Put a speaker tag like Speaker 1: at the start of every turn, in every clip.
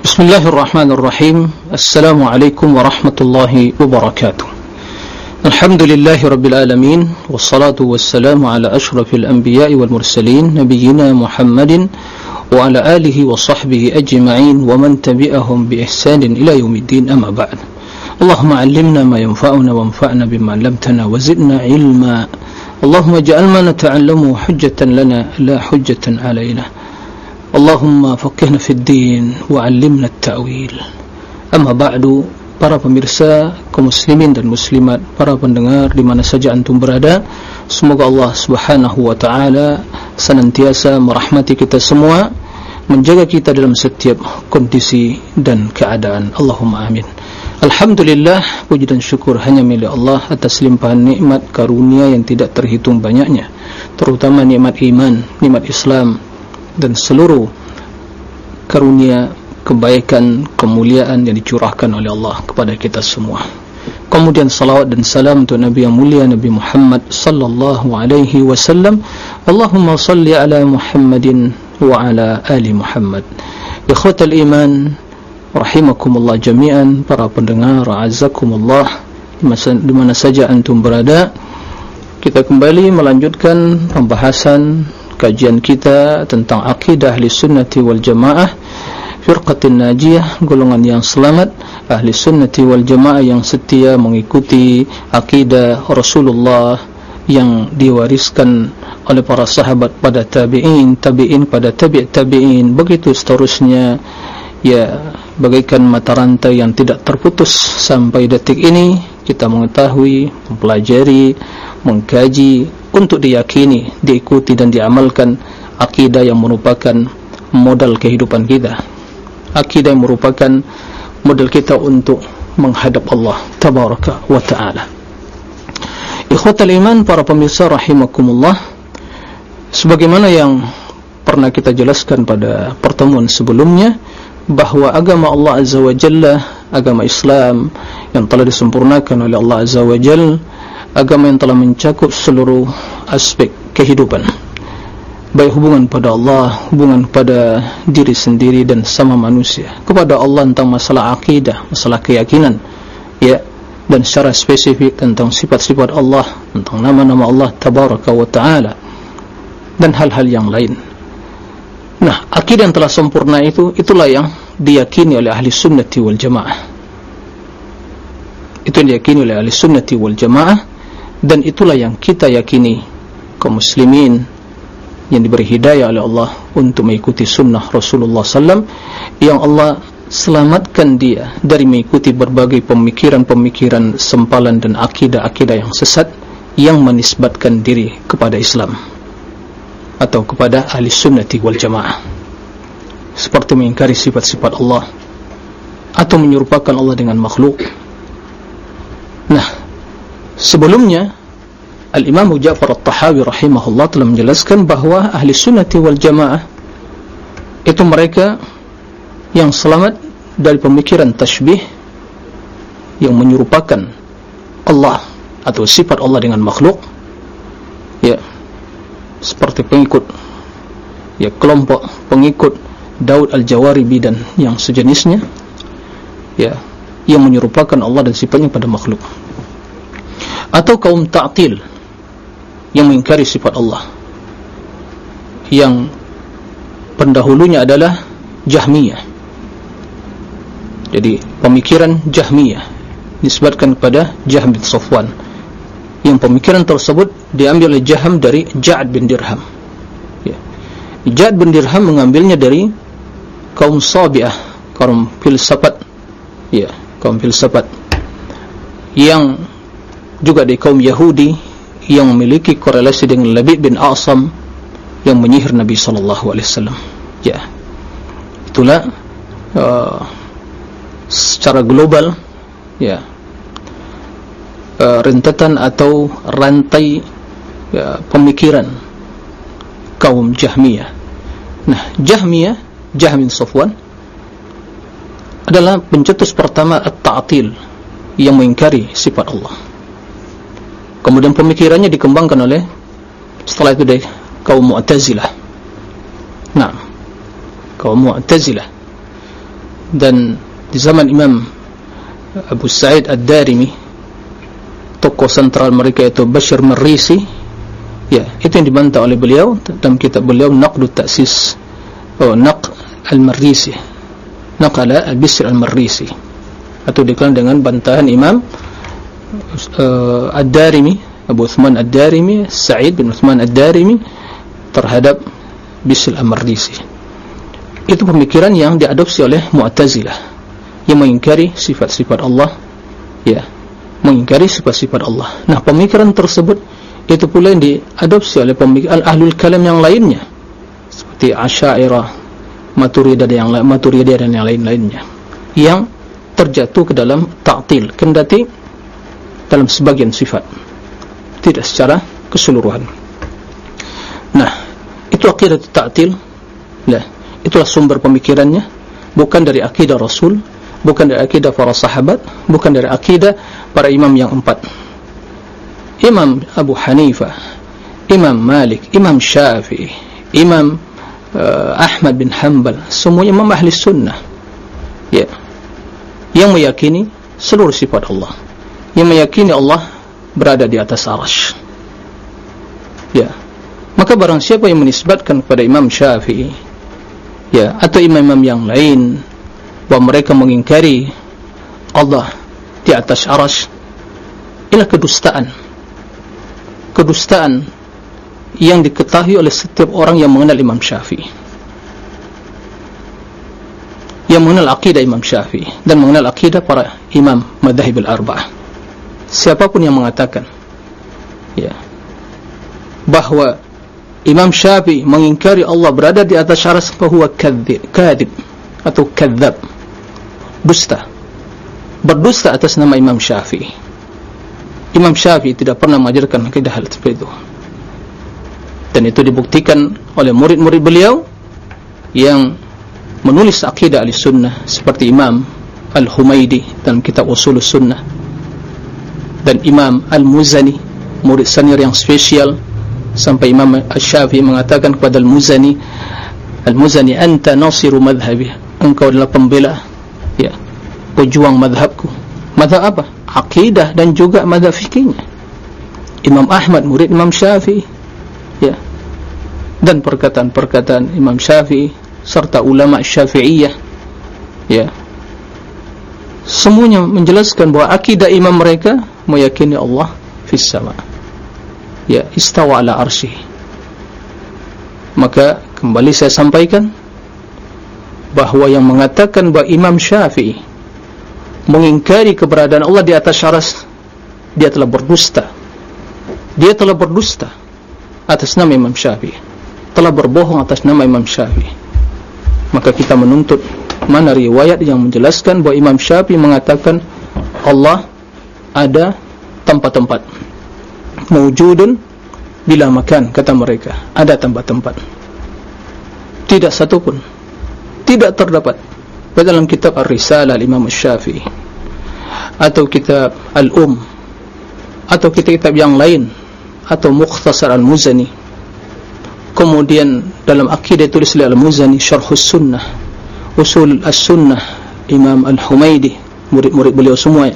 Speaker 1: بسم الله الرحمن الرحيم. السلام عليكم ورحمة الله وبركاته. الحمد لله رب العالمين والصلاة والسلام على أشرف الأنبياء والمرسلين نبينا محمد وعلى آله وصحبه أجمعين ومن تبعهم بإحسان إلى يوم الدين أما بعد. اللهم علمنا ما ينفعنا وانفعنا بما علمتنا وزدنا علما. اللهم اجعل ما نتعلمه حجة لنا لا حجة علينا. Allahumma faqihna fid din wa 'allimna at-ta'wil. Amma ba'du, para pemirsa kaum muslimin dan muslimat, para pendengar di mana saja antum berada, semoga Allah Subhanahu wa taala senantiasa merahmati kita semua, menjaga kita dalam setiap kondisi dan keadaan. Allahumma amin. Alhamdulillah, puji dan syukur hanya milik Allah atas limpahan nikmat karunia yang tidak terhitung banyaknya, terutama nikmat iman, nikmat Islam dan seluruh karunia kebaikan, kemuliaan yang dicurahkan oleh Allah kepada kita semua. Kemudian salawat dan salam untuk Nabi yang mulia Nabi Muhammad sallallahu alaihi wasallam. Allahumma salli ala Muhammadin wa ala ali Muhammad. Ikhwatal iman, rahimakumullah jami'an para pendengar, azakumullah di mana saja antum berada. Kita kembali melanjutkan pembahasan kajian kita tentang akidah ahli sunnati wal jamaah firqatin najiyah golongan yang selamat ahli sunnati wal jamaah yang setia mengikuti akidah Rasulullah yang diwariskan oleh para sahabat pada tabi'in tabi'in pada tabi' tabi'in. Begitu seterusnya ya bagaikan mata rantai yang tidak terputus sampai detik ini kita mengetahui mempelajari mengkaji untuk diyakini, diikuti dan diamalkan akidah yang merupakan modal kehidupan kita. Akidah yang merupakan modal kita untuk menghadap Allah tabaraka wa ta'ala. Ikhwatal iman para pemirsa rahimakumullah sebagaimana yang pernah kita jelaskan pada pertemuan sebelumnya bahawa agama Allah azza wa jalla agama Islam yang telah disempurnakan oleh Allah azza wa jalla agama yang telah mencakup seluruh aspek kehidupan. Baik hubungan pada Allah hubungan pada diri sendiri dan sama manusia. Kepada Allah tentang masalah akidah masalah keyakinan ya dan secara spesifik tentang sifat-sifat Allah tentang nama-nama Allah tabaraka wa ta'ala dan hal-hal yang lain. Nah akidah yang telah sempurna itu itulah yang diyakini oleh ahli sunnati wal jamaah. Itu yang diyakini oleh ahli sunnati wal jamaah dan itulah yang kita yakini kaum muslimin yang diberi hidayah oleh Allah untuk mengikuti sunnah Rasulullah SAW yang Allah selamatkan dia dari mengikuti berbagai pemikiran-pemikiran sempalan dan akidah-akidah yang sesat yang menisbatkan diri kepada Islam atau kepada ahli sunnati wal jamaah. Seperti mengingkari sifat-sifat Allah atau menyerupakan Allah dengan makhluk. Nah Sebelumnya Al-Imam Ja'far At-Tahawi rahimahullah telah menjelaskan bahawa ahli sunnati wal jamaah itu mereka yang selamat dari pemikiran tashbih yang menyerupakan Allah atau sifat Allah dengan makhluk. Ya seperti pengikut ya kelompok pengikut Daud Al-Jawaribi dan yang sejenisnya ya yang menyerupakan Allah dan sifatnya pada makhluk atau kaum ta'til yang mengingkari sifat Allah. Yang pendahulunya adalah Jahmiyah. Jadi pemikiran Jahmiyah disebutkan kepada Jahm bin Safwan. Yang pemikiran tersebut diambil oleh Jahm dari Ja'ad bin Dirham. Ya. Ja'ad bin Dirham mengambilnya dari kaum Sabi'ah kaum filsafat. Ya, kaum filsafat. Yang juga di kaum Yahudi yang memiliki korelasi dengan Labib bin Asam yang menyihir Nabi sallallahu alaihi wasallam. Ya. Itulah uh, secara global ya. Uh, rentetan atau rantai ya, pemikiran kaum Jahmiyah. Nah, Jahmiyah, Jahm bin Safwan adalah pencetus pertama at-ta'til yang mengingkari sifat Allah kemudian pemikirannya dikembangkan oleh setelah itu dari kaum Mu'tazilah. Nah kaum Mu'tazilah. Dan di zaman Imam Abu Sa'id Ad-Darimi tokoh sentral mereka itu Bashir Marisi ya itu yang dibantah oleh beliau dalam kitab beliau Naqdu Ta'sis oh, Naq Al-Marisi. Naqala Al-Bishr Al-Marisi. Atau dikenal dengan bantahan Imam uh, Ad-Darimi Abu Uthman Ad-Darimi Sa'id bin Uthman Ad-Darimi terhadap Bishr Al-Marisi itu pemikiran yang diadopsi oleh Mu'tazilah yang mengingkari sifat-sifat Allah ya mengingkari sifat-sifat Allah. Nah, pemikiran tersebut itu pula yang diadopsi oleh pemikiran ahlul kalam yang lainnya seperti Asy'ariyah, Maturidiyah dan yang lain, Maturidiyah dan yang lain-lainnya yang terjatuh ke dalam ta'til kendati dalam sebagian sifat. Tidak secara keseluruhan. Nah, itu akidah ta'til. Nah, itulah sumber pemikirannya. Bukan dari akidah Rasul bukan dari akidah para sahabat bukan dari akidah para imam yang empat. Imam Abu Hanifah Imam Malik Imam Syafi'i Imam uh, Ahmad bin Hanbal semua imam ahli sunnah. Ya. Yang meyakini seluruh sifat Allah yang meyakini Allah berada di atas arash ya. Maka barang siapa yang menisbatkan kepada Imam Syafi'i ya atau imam-imam yang lain bahawa mereka mengingkari Allah di atas aras ialah kedustaan. Kedustaan yang diketahui oleh setiap orang yang mengenal Imam Syafi'i. Yang mengenal akidah Imam Syafi'i dan mengenal akidah para imam madhahib al-arba'ah siapapun yang mengatakan ya bahawa Imam Syafi'i mengingkari Allah berada di atas aras bahawa kadib atau kadzab dusta berdusta atas nama Imam Syafi'i. Imam Syafi'i tidak pernah mengajarkan akidah hal seperti itu. Dan itu dibuktikan oleh murid-murid beliau yang menulis akidah ahli sunnah seperti Imam Al-Humaydi dalam kitab usul sunnah dan Imam Al-Muzani murid senior yang spesial sampai Imam Al-Syafi'i mengatakan kepada Al-Muzani Al-Muzani anta nasiru madhabi engkau adalah pembela ya pejuang madhabku madhab apa? akidah dan juga madhab fikihnya Imam Ahmad murid Imam Syafi'i ya. Dan perkataan-perkataan Imam Syafi'i serta ulama Syafi'iyah ya semuanya menjelaskan bahawa akidah imam mereka meyakini Allah fis sama. Ya istawa ala arsy. Maka kembali saya sampaikan bahawa yang mengatakan bahawa Imam Syafi'i mengingkari keberadaan Allah di atas syaras dia telah berdusta. Dia telah berdusta atas nama Imam Syafi'i. Telah berbohong atas nama Imam Syafi'i. Maka kita menuntut mana riwayat yang menjelaskan bahawa Imam Syafi'i mengatakan Allah ada tempat-tempat. Mewujudun bila makan kata mereka. Ada tempat-tempat. Tidak satu pun. Tidak terdapat. Dalam kitab Ar-Risalah Imam Syafi'i atau kitab Al-Um atau kitab-kitab yang lain atau Mukhtasar Al-Muzani. Kemudian dalam akidah tulis oleh Al-Muzani Syarhus Sunnah Usul As-Sunnah Imam Al-Humaydi murid-murid beliau semua.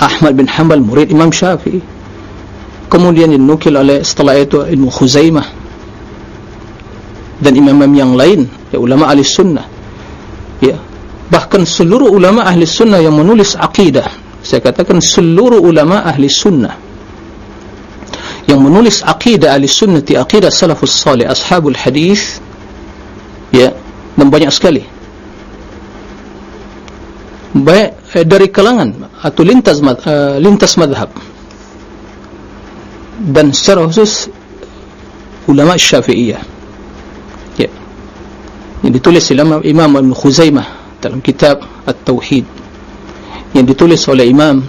Speaker 1: Ahmad bin Hanbal murid Imam Syafi'i. Kemudian dinukil oleh setelah itu Ilmu Khuzaimah. Dan imam-imam yang lain ya ulama ahli sunnah. Ya bahkan seluruh ulama ahli sunnah yang menulis akidah. Saya katakan seluruh ulama ahli sunnah. Yang menulis akidah ahli sunnah di akidah salafus salih ashabul hadis ya dan banyak sekali baik eh, dari kalangan atau lintas uh, lintas madhab. Dan secara khusus ulama syafi'iyah. Yang ditulis oleh Imam Ibn Khuzaimah dalam kitab At-Tauhid. Yang ditulis oleh Imam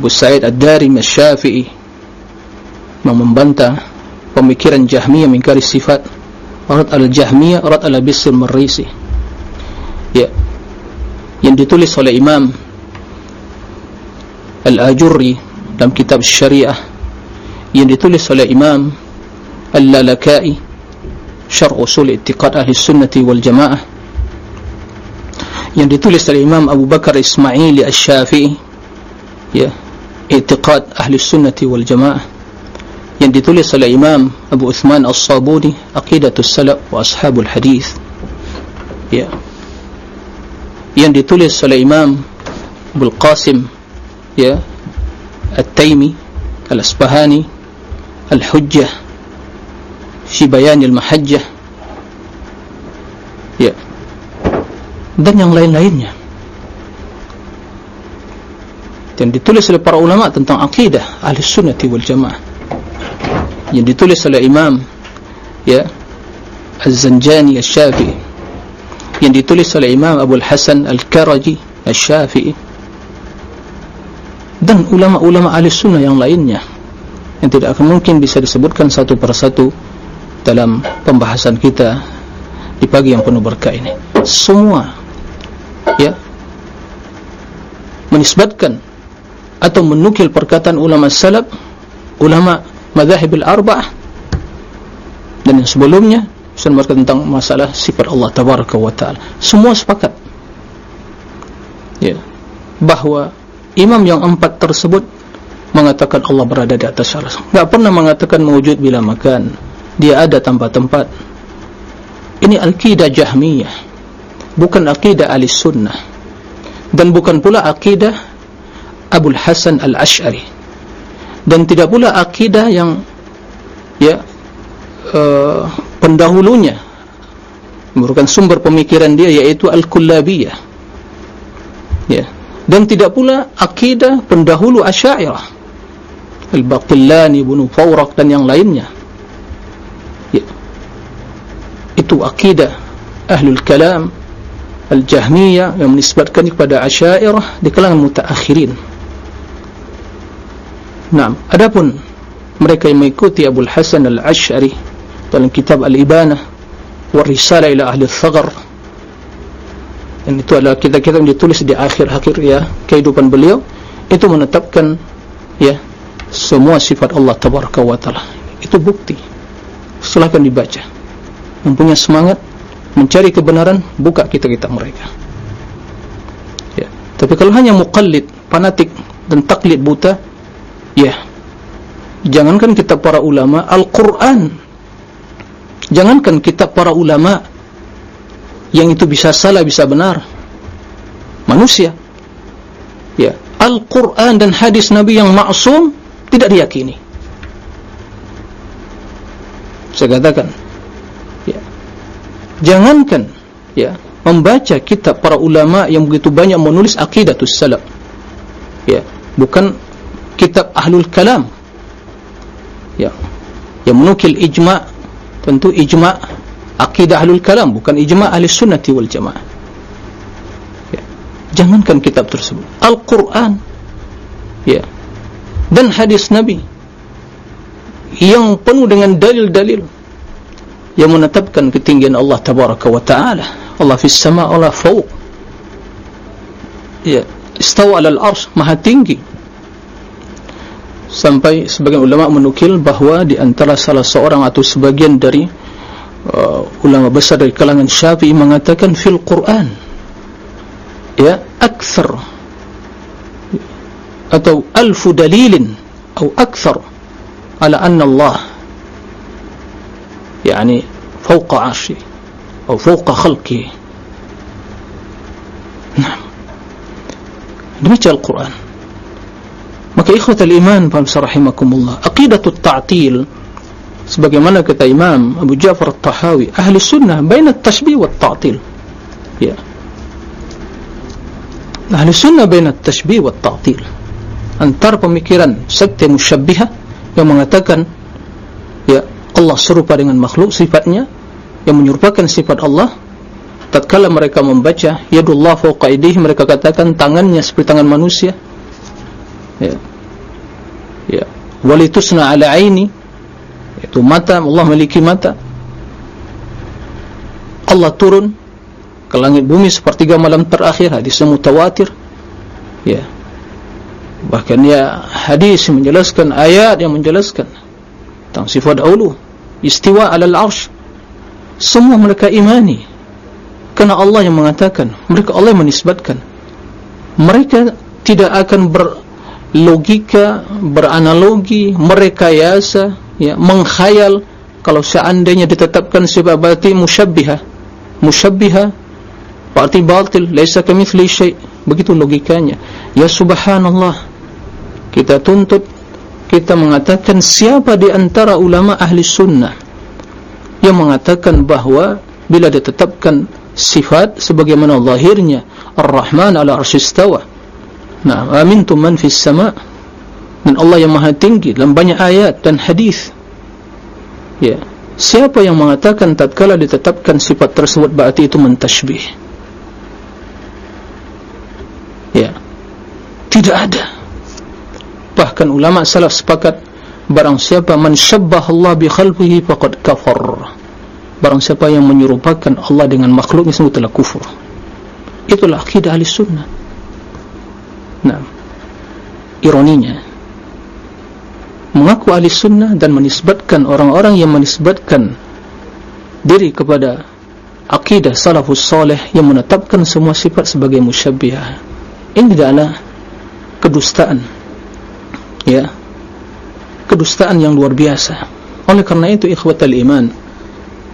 Speaker 1: Abu Sa'id Ad-Darim Al-Syafi'i yang membantah pemikiran Jahmiyah mengkari sifat Rad al-Jahmiyah Rad al-Bisr Marisi ya yang ditulis oleh Imam Al-Ajurri dalam kitab Syariah yang ditulis oleh Imam Al-Lalakai syar usul i'tiqad ahli sunnati wal jamaah yang ditulis oleh Imam Abu Bakar Ismaili Al-Syafi'i ya i'tiqad ahli sunnati wal jamaah yang ditulis oleh Imam Abu Uthman Al-Sabuni Aqidatul Salaf wa Ashabul Hadith ya yang ditulis oleh Imam Abu Qasim ya At-Taimi Al-Asbahani Al-Hujjah fi Bayan Al-Mahajjah ya dan yang lain-lainnya. Yang ditulis oleh para ulama tentang akidah ahli sunnati wal jamaah. Yang ditulis oleh imam ya Az-Zanjani Al-Syafi'i yang ditulis oleh imam Abu Al-Hasan Al-Karaji Al-Syafi'i. Dan ulama-ulama ahli sunnah yang lainnya yang tidak akan mungkin bisa disebutkan satu persatu dalam pembahasan kita di pagi yang penuh berkah ini. Semua ya menisbatkan atau menukil perkataan ulama salaf ulama madhahib al-arba'ah dan yang sebelumnya sudah tentang masalah sifat Allah tabaraka wa ta'ala. Semua sepakat. Ya. Bahawa imam yang empat tersebut mengatakan Allah berada di atas aras tidak pernah mengatakan mewujud bila makan. Dia ada tanpa tempat. Ini akidah jahmiyah. Bukan akidah ahli sunnah. Dan bukan pula akidah Abul Hasan Al-Ash'ari. Dan tidak pula akidah yang ya uh, pendahulunya merupakan sumber pemikiran dia yaitu Al-Kullabiyah. Ya. Dan tidak pula akidah pendahulu Asy'ariyah Al-Baqillani Ibnu Fawraq dan yang lainnya. Ya. Itu akidah Ahlul Kalam Al-Jahmiyah yang menisbatkan kepada Asy'ariyah di kalangan mutaakhirin. Nah, adapun mereka yang mengikuti Abu Hasan Al-Ash'ari dalam kitab Al-Ibanah wa Risalah ila Ahli Thagar dan itu adalah kitab-kitab yang ditulis di akhir-akhir ya kehidupan beliau. Itu menetapkan ya semua sifat Allah Tabaraka wa Ta'ala. Itu bukti. Silahkan dibaca. Mempunyai semangat mencari kebenaran buka kitab-kitab mereka. Ya. Tapi kalau hanya muqallid fanatik dan taklid buta Ya. Jangankan kitab para ulama Al-Quran Jangankan kitab para ulama Yang itu bisa salah bisa benar. Manusia. Ya. Al-Quran dan hadis Nabi yang maksum Tidak diyakini. Saya katakan Ya. Jangankan Ya Membaca kitab para ulama yang begitu banyak menulis akidatus salaf Ya. Bukan kitab Ahlul Kalam. Ya. Yang menukil ijma' tentu ijma' akidah Ahlul Kalam bukan ijma' ahli sunnati wal jamaah. Ya. jangankan kitab tersebut. Al-Quran. Ya. Dan hadis Nabi yang penuh dengan dalil-dalil yang menetapkan ketinggian Allah Tabaraka wa Ta'ala. Allah fis sama Allah fawq. Ya. Istawa alal arsh maha tinggi sampai sebagian ulama menukil bahawa di antara salah seorang atau sebagian dari uh, ulama besar dari kalangan syafi'i mengatakan fil Quran. Ya akthar. Atau alfu dalilin atau akthar. Ala anna Allah. Yani fawqa arshi atau fawqa khalqi. Nah demikian Al-Quran Maka ikhwatal iman Fahimsa rahimakumullah Aqidatut ta'til Sebagaimana kata Imam Abu Ja'far Al-Tahawi Ahli sunnah Baina tashbih wa ta'til Ya. Ahli sunnah Baina tashbih wa ta'til Antara pemikiran Sekte musyabbiha Yang mengatakan Ya Allah serupa dengan makhluk sifatnya Yang menyerupakan sifat Allah. Tatkala mereka membaca yadullah fawqa aydihim mereka katakan tangannya seperti tangan manusia. Ya walitusna ala aini. Itu mata Allah memiliki mata. Allah turun ke langit bumi sepertiga malam terakhir. Hadisnya mutawatir. Ya. Bahkan ya hadis menjelaskan ayat yang menjelaskan tentang sifat Allah istiwa ala al-arsh semua mereka imani. Karena Allah yang mengatakan mereka Allah yang menisbatkan. Mereka tidak akan berlogika beranalogi merekayasa ya mengkhayal kalau seandainya ditetapkan sifat batin musyabbiha musyabbiha berarti batil laisa kamitsli syai. Begitu logikanya. Ya subhanallah kita tuntut kita mengatakan siapa di antara ulama ahli sunnah yang mengatakan bahawa bila ditetapkan sifat sebagaimana zahirnya ar-rahman ala arsyistawa nah amintum man fis sama dan Allah yang maha tinggi dalam banyak ayat dan hadis Ya. Siapa yang mengatakan tatkala ditetapkan sifat tersebut berarti itu mentashbih? Ya. Tidak ada. Bahkan ulama salaf sepakat barang siapa man syabbah Allah bi khalqihi faqad kafar. Barang siapa yang menyerupakan Allah dengan makhluknya sungguh telah kufur. Itulah akidah ahli sunnah. Nah, ironinya, mengaku ahli sunnah dan menisbatkan orang-orang yang menisbatkan diri kepada akidah salafus soleh yang menetapkan semua sifat sebagai musyabbihah ini adalah kedustaan. Ya kedustaan yang luar biasa. Oleh karena itu ikhwatal iman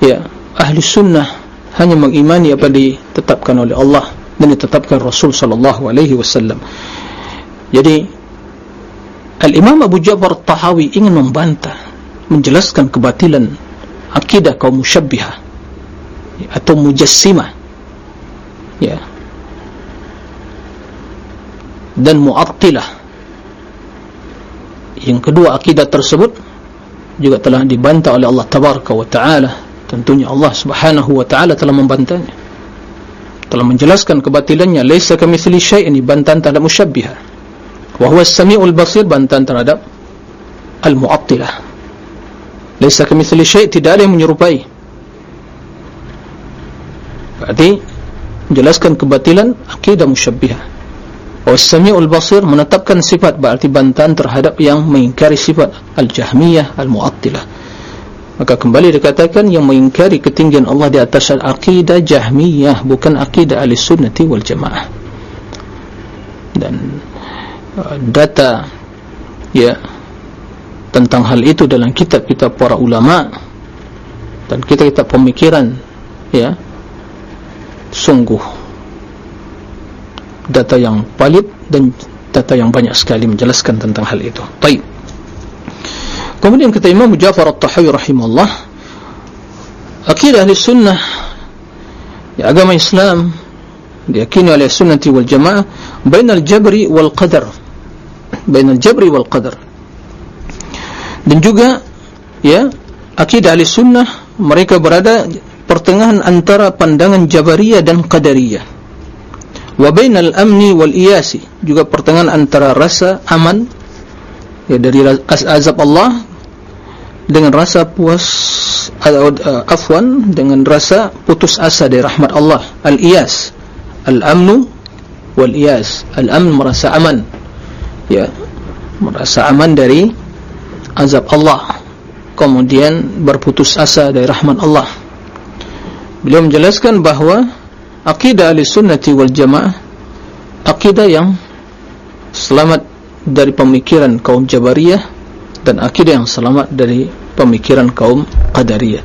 Speaker 1: ya ahli sunnah hanya mengimani apa ditetapkan oleh Allah dan ditetapkan Rasul sallallahu alaihi wasallam. Jadi Al-Imam Abu Ja'far Tahawi ingin membantah menjelaskan kebatilan akidah kaum musyabbihah ya, atau mujassimah ya. Dan mu'attilah. Yang kedua akidah tersebut juga telah dibantah oleh Allah Tabaraka wa Ta'ala. Tentunya Allah Subhanahu wa Ta'ala telah membantahnya telah menjelaskan kebatilannya laisa kamitsli syai'in bantahan terhadap musyabbihah. Wahwa sami'ul basir bantahan terhadap Al-Mu'attilah. Laisa kamithli syait tidak ada yang menyerupai. Berarti Menjelaskan kebatilan Akidah musyabbihah. Wahwa sami'ul basir menetapkan sifat Berarti bantahan terhadap yang mengingkari sifat Al-Jahmiyah Al-Mu'attilah Maka kembali dikatakan Yang mengingkari ketinggian Allah di atas Al-Aqidah Jahmiyah Bukan Aqidah Al-Sunnati Wal-Jamaah Dan data ya tentang hal itu dalam kitab-kitab para ulama dan kita-kita pemikiran ya sungguh data yang valid dan data yang banyak sekali menjelaskan tentang hal itu. Baik. Kemudian kata Imam Ja'far At-Tahawi rahimahullah, akidah ahli sunnah ya agama Islam diyakini oleh sunnati wal jamaah bainal jabri wal qadar. Bain al-jabri wal qadar. Dan juga ya akidah ahli sunnah mereka berada pertengahan antara pandangan jabariyah dan qadariyah. Wa bain al-amni wal iyasi juga pertengahan antara rasa aman ya dari azab Allah dengan rasa puas atau uh, afwan dengan rasa putus asa dari rahmat Allah. Al-iyas al-amnu wal iyas al-amn merasa aman. Ya merasa aman dari azab Allah. Kemudian berputus asa dari rahmat Allah. Beliau menjelaskan bahawa akidah ahli sunnati wal jamaah akidah yang selamat dari pemikiran kaum jabariyah dan akidah yang selamat dari pemikiran kaum qadariyah.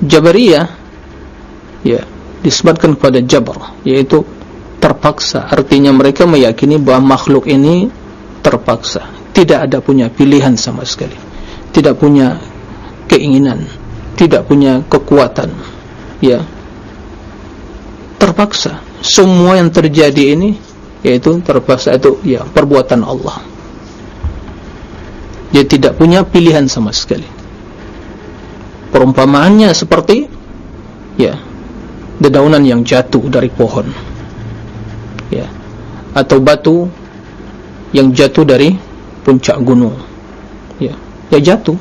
Speaker 1: Jabariyah ya disebutkan kepada jabar yaitu terpaksa. Artinya mereka meyakini bahawa makhluk ini terpaksa. Tidak ada punya pilihan sama sekali. Tidak punya keinginan. Tidak punya kekuatan. Ya. Terpaksa. Semua yang terjadi ini yaitu terpaksa itu ya perbuatan Allah dia tidak punya pilihan sama sekali. Perumpamaannya seperti ya dedaunan yang jatuh dari pohon. Ya. Atau batu yang jatuh dari puncak gunung. Ya. Ya jatuh.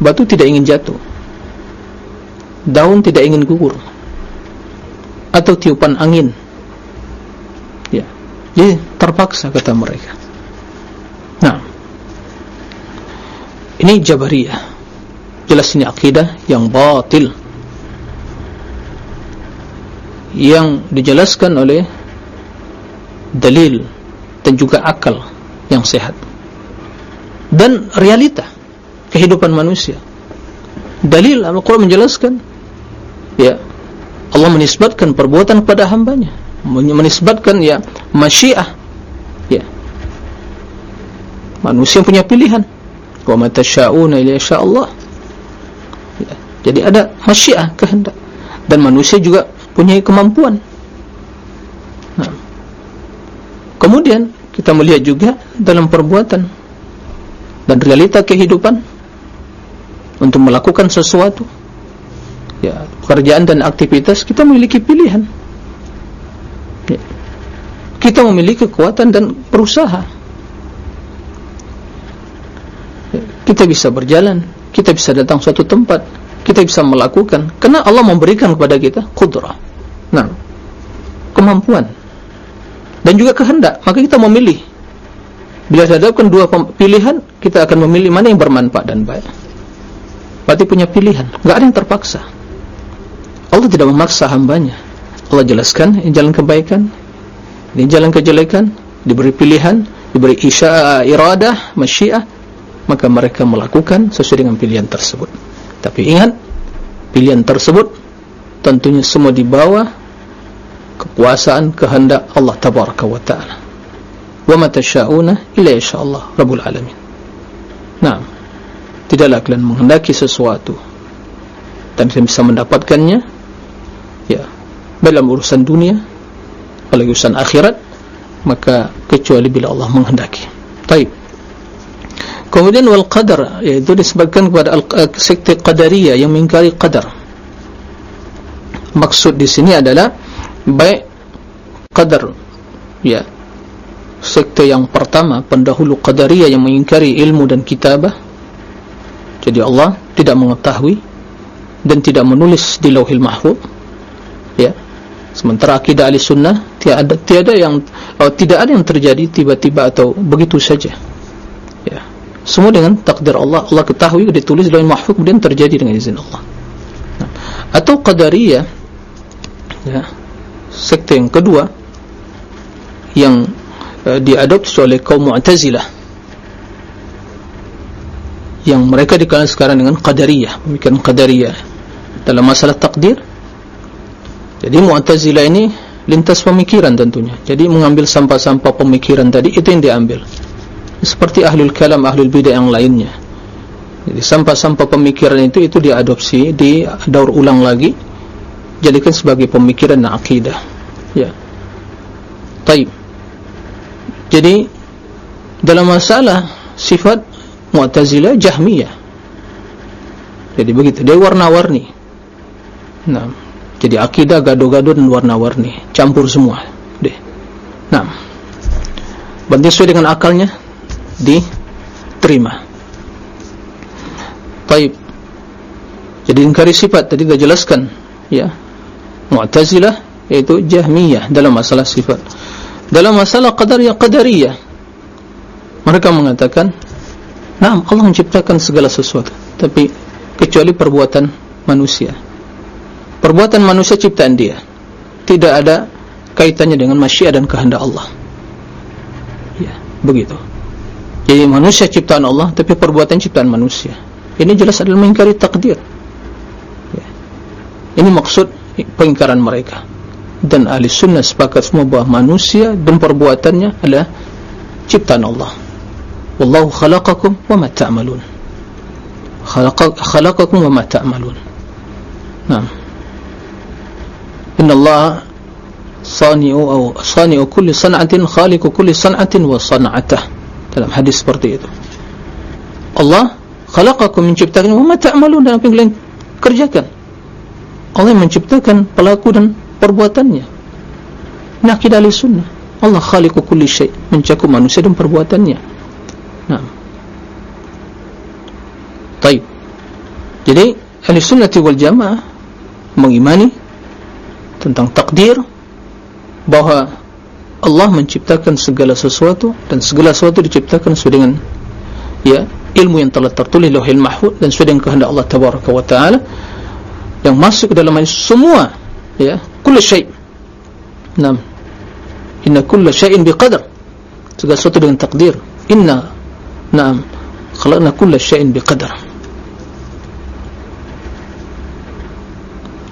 Speaker 1: Batu tidak ingin jatuh. Daun tidak ingin gugur. Atau tiupan angin. Ya. Jadi terpaksa kata mereka nah ini jabariyah. Jelas ini akidah yang batil. Yang dijelaskan oleh dalil dan juga akal yang sehat. Dan realita kehidupan manusia. Dalil Al-Quran menjelaskan ya Allah menisbatkan perbuatan kepada hambanya. Menisbatkan ya masyiah ya. Manusia punya pilihan wa matasyauna ila Allah ya. jadi ada masyiah kehendak dan manusia juga punya kemampuan nah. kemudian kita melihat juga dalam perbuatan dan realita kehidupan untuk melakukan sesuatu ya pekerjaan dan aktivitas kita memiliki pilihan ya. kita memiliki kekuatan dan berusaha ya. Kita bisa berjalan kita bisa datang suatu tempat kita bisa melakukan. Karena Allah memberikan kepada kita kudrah nah kemampuan dan juga kehendak. Maka kita memilih. Bila dihadapkan dua pilihan kita akan memilih mana yang bermanfaat dan baik. Berarti punya pilihan. Tidak ada yang terpaksa. Allah tidak memaksa hambanya. Allah jelaskan ini jalan kebaikan ini jalan kejelekan diberi pilihan diberi isya iradah masyiah maka mereka melakukan sesuai dengan pilihan tersebut. Tapi ingat pilihan tersebut tentunya semua di bawah kekuasaan kehendak Allah tabaraka wa taala. Wa ma tasyauna illa insyaallah rabbul alamin. Nah tidaklah kalian menghendaki sesuatu dan kalian bisa mendapatkannya ya dalam urusan dunia apalagi urusan akhirat maka kecuali bila Allah menghendaki. Baik Kemudian wal qadar yaitu disebutkan kepada uh, sekte qadariyah yang mengingkari qadar. Maksud di sini adalah baik qadar ya sekte yang pertama pendahulu qadariyah yang mengingkari ilmu dan kitabah. Jadi Allah tidak mengetahui dan tidak menulis di Lauhil Mahfuz. Ya. Sementara akidah Ahlussunnah tiada tiada yang oh, tidak ada yang terjadi tiba-tiba atau begitu saja. Semua dengan takdir Allah. Allah ketahui ditulis dalam mahfuz kemudian terjadi dengan izin Allah. Atau qadariyah ya, sekte yang kedua yang uh, diadopsi oleh kaum mu'tazilah yang mereka dikenal sekarang dengan qadariyah pemikiran qadariyah. Dalam masalah takdir jadi mu'tazilah ini lintas pemikiran tentunya. Jadi mengambil sampah-sampah pemikiran tadi itu yang diambil seperti ahlul kalam, ahlul bidah yang lainnya. Jadi sampah-sampah pemikiran itu itu diadopsi, di daur ulang lagi, jadikan sebagai pemikiran dan akidah. Ya. Taib. Jadi dalam masalah sifat Mu'tazilah Jahmiyah. Jadi begitu, dia warna-warni. Nah, jadi akidah gaduh-gaduh dan warna-warni, campur semua. Deh. Nah, berarti sesuai dengan akalnya diterima. Taib. Jadi ingkari sifat tadi kita jelaskan, ya. Mu'tazilah yaitu Jahmiyah dalam masalah sifat. Dalam masalah qadariyah qadariyah mereka mengatakan, "Naam, Allah menciptakan segala sesuatu, tapi kecuali perbuatan manusia." Perbuatan manusia ciptaan dia. Tidak ada kaitannya dengan masyiah dan kehendak Allah. Ya, begitu. Jadi manusia ciptaan Allah tapi perbuatan ciptaan manusia. Ini jelas adalah mengingkari takdir. Ya. Ini maksud pengingkaran mereka. Dan ahli sunnah sepakat semua bahawa manusia dan perbuatannya adalah ciptaan Allah. Wallahu khalaqakum wa ma ta'malun. Khalaqakum wa ma ta'malun. Inna Allah sani'u au sani'u kulli san'atin khaliqu kulli san'atin wa san'atah dalam hadis seperti itu. Allah khalaqakum menciptakan wa ma ta'malun dan apa yang kalian kerjakan. Allah menciptakan pelaku dan perbuatannya. Ini akidah ahli sunnah. Allah khaliqu kulli syai mencakup manusia dan perbuatannya. Nah. Taib. Jadi ahli sunnah wal jamaah mengimani tentang takdir bahawa Allah menciptakan segala sesuatu dan segala sesuatu diciptakan sesuai dengan ya ilmu yang telah tertulis lauhil mahfuz dan sesuai dengan kehendak Allah tabaraka wa taala yang masuk ke dalam semua ya kullu syai Naam. Inna kulla syai'in biqadar. Segala sesuatu dengan takdir. Inna Naam. Khalaqna kulla syai'in biqadar.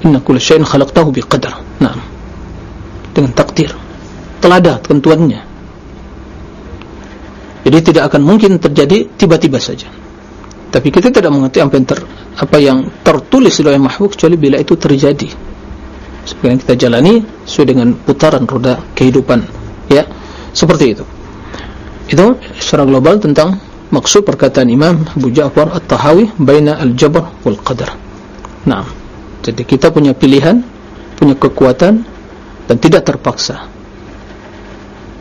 Speaker 1: Inna kulla syai'in khalaqtahu biqadar. Naam. Dengan takdir. Telah ada ketentuannya. Jadi tidak akan mungkin terjadi tiba-tiba saja. Tapi kita tidak mengerti apa yang ter, apa yang tertulis di dalam mahfuz kecuali bila itu terjadi. Seperti yang kita jalani sesuai dengan putaran roda kehidupan, ya. Seperti itu. Itu secara global tentang maksud perkataan Imam Abu Ja'far At-Tahawi baina al-jabr wal qadar. Nah, jadi kita punya pilihan, punya kekuatan dan tidak terpaksa.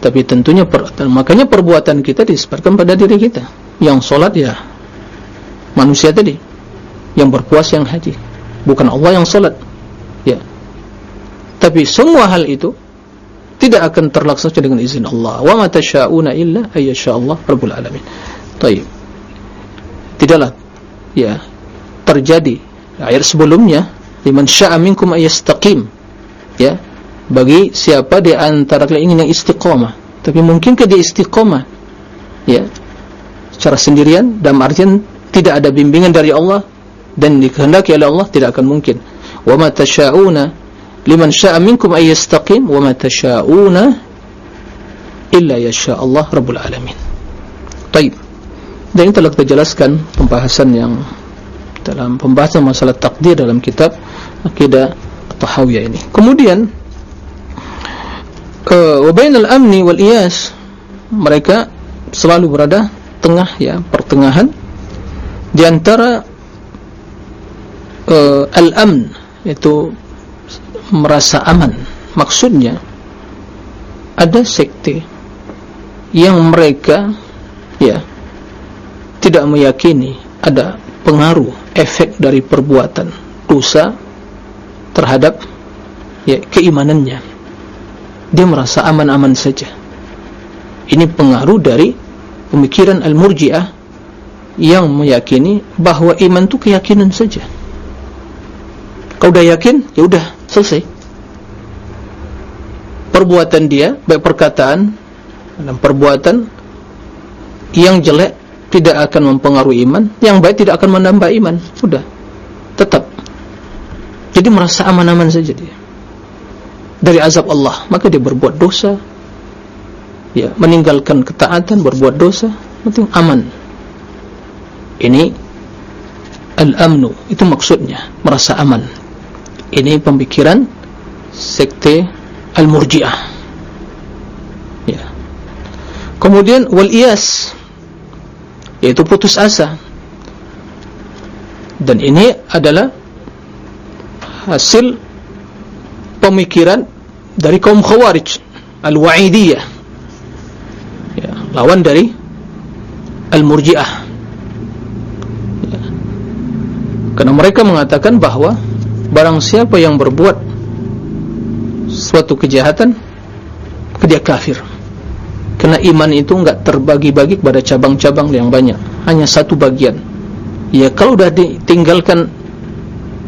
Speaker 1: Tapi tentunya per, makanya perbuatan kita disebabkan pada diri kita. Yang solat ya manusia tadi, yang berpuasa yang haji, bukan Allah yang solat. Ya. Tapi semua hal itu tidak akan terlaksana dengan izin Allah. Wa ma tasyauna illa ayyasha Allah rabbul alamin. Baik. Tidaklah ya terjadi ayat sebelumnya liman syaa minkum ayastaqim. Ya. Bagi siapa di antara kalian ingin yang istiqamah. Tapi mungkinkah dia istiqamah? Ya. Secara sendirian dan artian tidak ada bimbingan dari Allah dan dikehendaki oleh Allah tidak akan mungkin. Wa ma tasyauna liman syaa minkum ay yastaqim wa ma tasyauna illa yasha Allah rabbul alamin. Baik. Dan ini telah kita jelaskan pembahasan yang dalam pembahasan masalah takdir dalam kitab Aqidah Tahawiyah ini. Kemudian uh, wa bainal amni wal iyas mereka selalu berada tengah ya, pertengahan. Di antara uh, al-amn itu merasa aman. Maksudnya ada sekte yang mereka ya tidak meyakini ada pengaruh efek dari perbuatan dosa terhadap ya keimanannya dia merasa aman-aman saja. Ini pengaruh dari pemikiran al-murji'ah yang meyakini bahawa iman itu keyakinan saja. Kau dah yakin ya udah selesai. Perbuatan dia baik perkataan dan perbuatan yang jelek tidak akan mempengaruhi iman yang baik tidak akan menambah iman. Sudah tetap. Jadi merasa aman-aman saja dia dari azab Allah maka dia berbuat dosa. Ya meninggalkan ketaatan berbuat dosa penting aman. Ini al-amnu itu maksudnya merasa aman. Ini pemikiran sekte al-murji'ah. Ya. Kemudian wal iyas yaitu putus asa. Dan ini adalah hasil pemikiran dari kaum khawarij al-wa'idiyah. Ya, lawan dari al-murji'ah. Ya. karena mereka mengatakan bahawa barang siapa yang berbuat suatu kejahatan dia kafir. Kerana iman itu enggak terbagi-bagi kepada cabang-cabang yang banyak. Hanya satu bagian. Ya kalau sudah ditinggalkan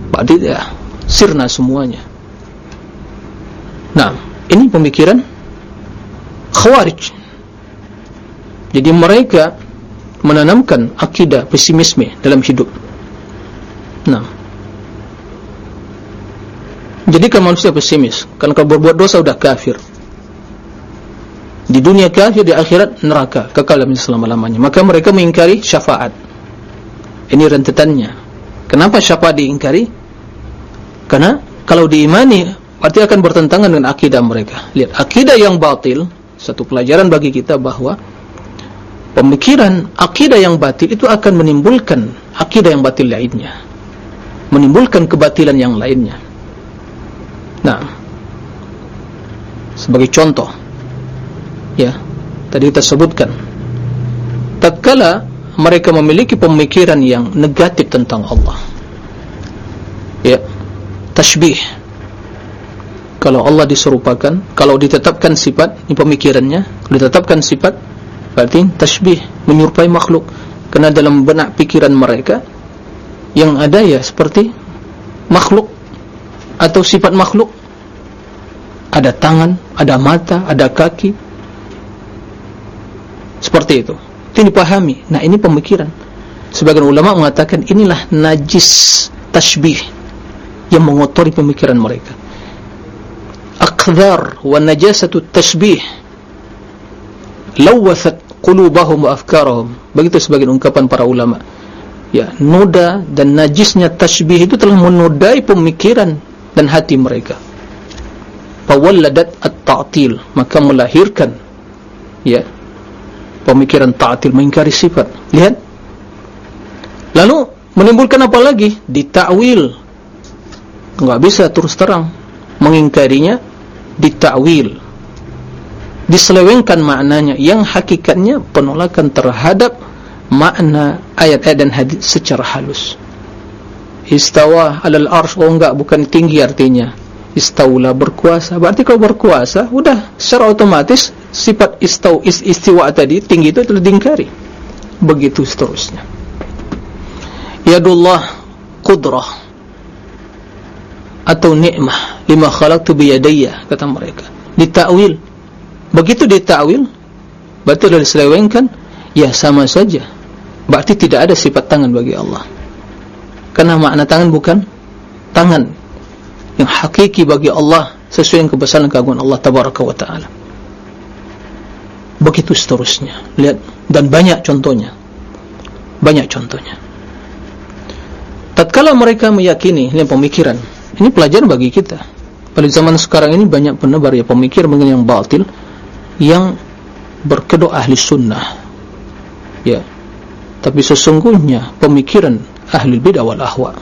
Speaker 1: berarti ya sirna semuanya nah ini pemikiran khawarij. Jadi mereka menanamkan akidah pesimisme dalam hidup. Nah. Jadikan manusia pesimis. Karena kalau berbuat dosa sudah kafir. Di dunia kafir di akhirat neraka. Kekal dalam selama-lamanya. Maka mereka mengingkari syafaat. Ini rentetannya. Kenapa syafaat diingkari? Karena kalau diimani berarti akan bertentangan dengan akidah mereka lihat akidah yang batil satu pelajaran bagi kita bahwa pemikiran akidah yang batil itu akan menimbulkan akidah yang batil lainnya menimbulkan kebatilan yang lainnya Nah, sebagai contoh, ya, tadi kita sebutkan, tatkala mereka memiliki pemikiran yang negatif tentang Allah, ya, tashbih. Kalau Allah diserupakan, kalau ditetapkan sifat, ini pemikirannya, ditetapkan sifat, berarti tashbih, menyerupai makhluk. Karena dalam benak pikiran mereka, yang ada ya seperti makhluk atau sifat makhluk. Ada tangan ada mata ada kaki. Seperti itu. Itu dipahami. Nah ini pemikiran. Sebagian ulama mengatakan inilah najis tashbih yang mengotori pemikiran mereka aqdhar wa najasatu tashbih lawathat qulubahum wa afkarahum begitu sebagian ungkapan para ulama. Ya noda dan najisnya tashbih itu telah menodai pemikiran dan hati mereka. Fawalladat at-ta'til maka melahirkan ya pemikiran ta'til mengingkari sifat. Lihat. Lalu menimbulkan apa lagi? Ditakwil. Enggak bisa terus terang. Mengingkarinya ditakwil diselewengkan maknanya yang hakikatnya penolakan terhadap makna ayat-ayat dan hadis secara halus. Istawa alal arsh oh enggak bukan tinggi artinya. Istawla berkuasa. Berarti kalau berkuasa udah secara otomatis sifat istaw is, istiwa tadi tinggi itu telah diingkari begitu seterusnya. Yadullah qudrah atau nikmah lima khalaqtu biyadayya kata mereka. Ditakwil. Begitu ditakwil berarti sudah diselewengkan ya sama saja. Berarti tidak ada sifat tangan bagi Allah. Karena makna tangan bukan tangan yang hakiki bagi Allah sesuai dengan kebesaran keagungan Allah tabaraka wa taala. Begitu seterusnya. Lihat dan banyak contohnya. Banyak contohnya. Tatkala mereka meyakini ini pemikiran ini pelajaran bagi kita. Pada zaman sekarang ini banyak penebar ya pemikir mengenai yang batil yang berkedok ahli sunnah. Ya. Tapi sesungguhnya pemikiran ahli bid'ah wal ahwa.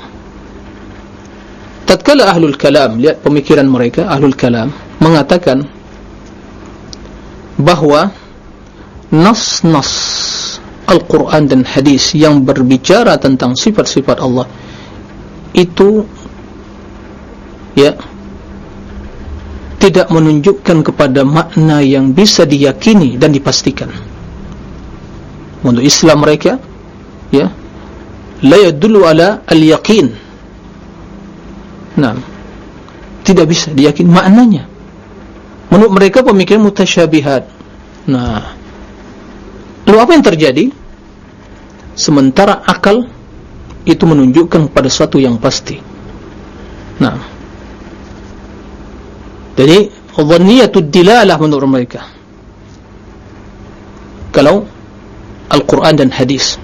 Speaker 1: Tatkala ahlul kalam lihat pemikiran mereka ahlul kalam mengatakan bahwa nas-nas Al-Quran dan hadis yang berbicara tentang sifat-sifat Allah itu ya. Tidak menunjukkan kepada makna yang bisa diyakini dan dipastikan. Untuk Islam mereka ya la yadullu ala al-yaqin. Nah tidak bisa diyakini maknanya. Menurut mereka pemikiran mutasyabihat. Nah. Lalu apa yang terjadi? Sementara akal itu menunjukkan pada suatu yang pasti. Nah jadi dhanniyatud dilalah menurut mereka. Kalau Al-Quran dan Hadis.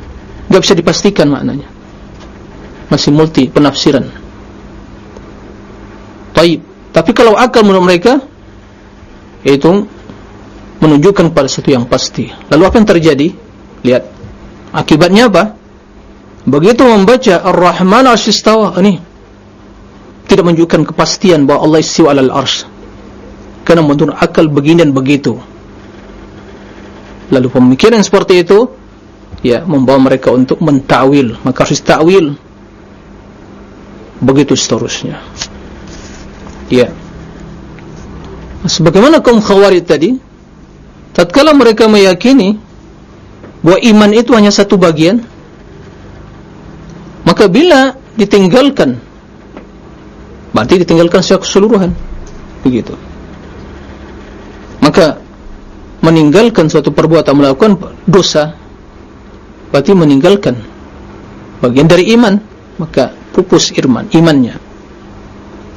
Speaker 1: Tidak bisa dipastikan maknanya. Masih multi penafsiran. Taib. tapi kalau akal menurut mereka itu menunjukkan pada sesuatu yang pasti. Lalu apa yang terjadi? Lihat. Akibatnya apa? Begitu membaca Ar-Rahman Al-Shistawa ini tidak menunjukkan kepastian bahwa Allah istiwa al-arsh karena menurut akal begini dan begitu. Lalu pemikiran seperti itu ya membawa mereka untuk mentawil. Maka harus takwil begitu seterusnya. Ya. Sebagaimana kaum khawarij tadi tatkala mereka meyakini bahwa iman itu hanya satu bagian maka bila ditinggalkan berarti ditinggalkan secara keseluruhan. Begitu maka meninggalkan suatu perbuatan melakukan dosa berarti meninggalkan bagian dari iman. Maka pupus iman imannya.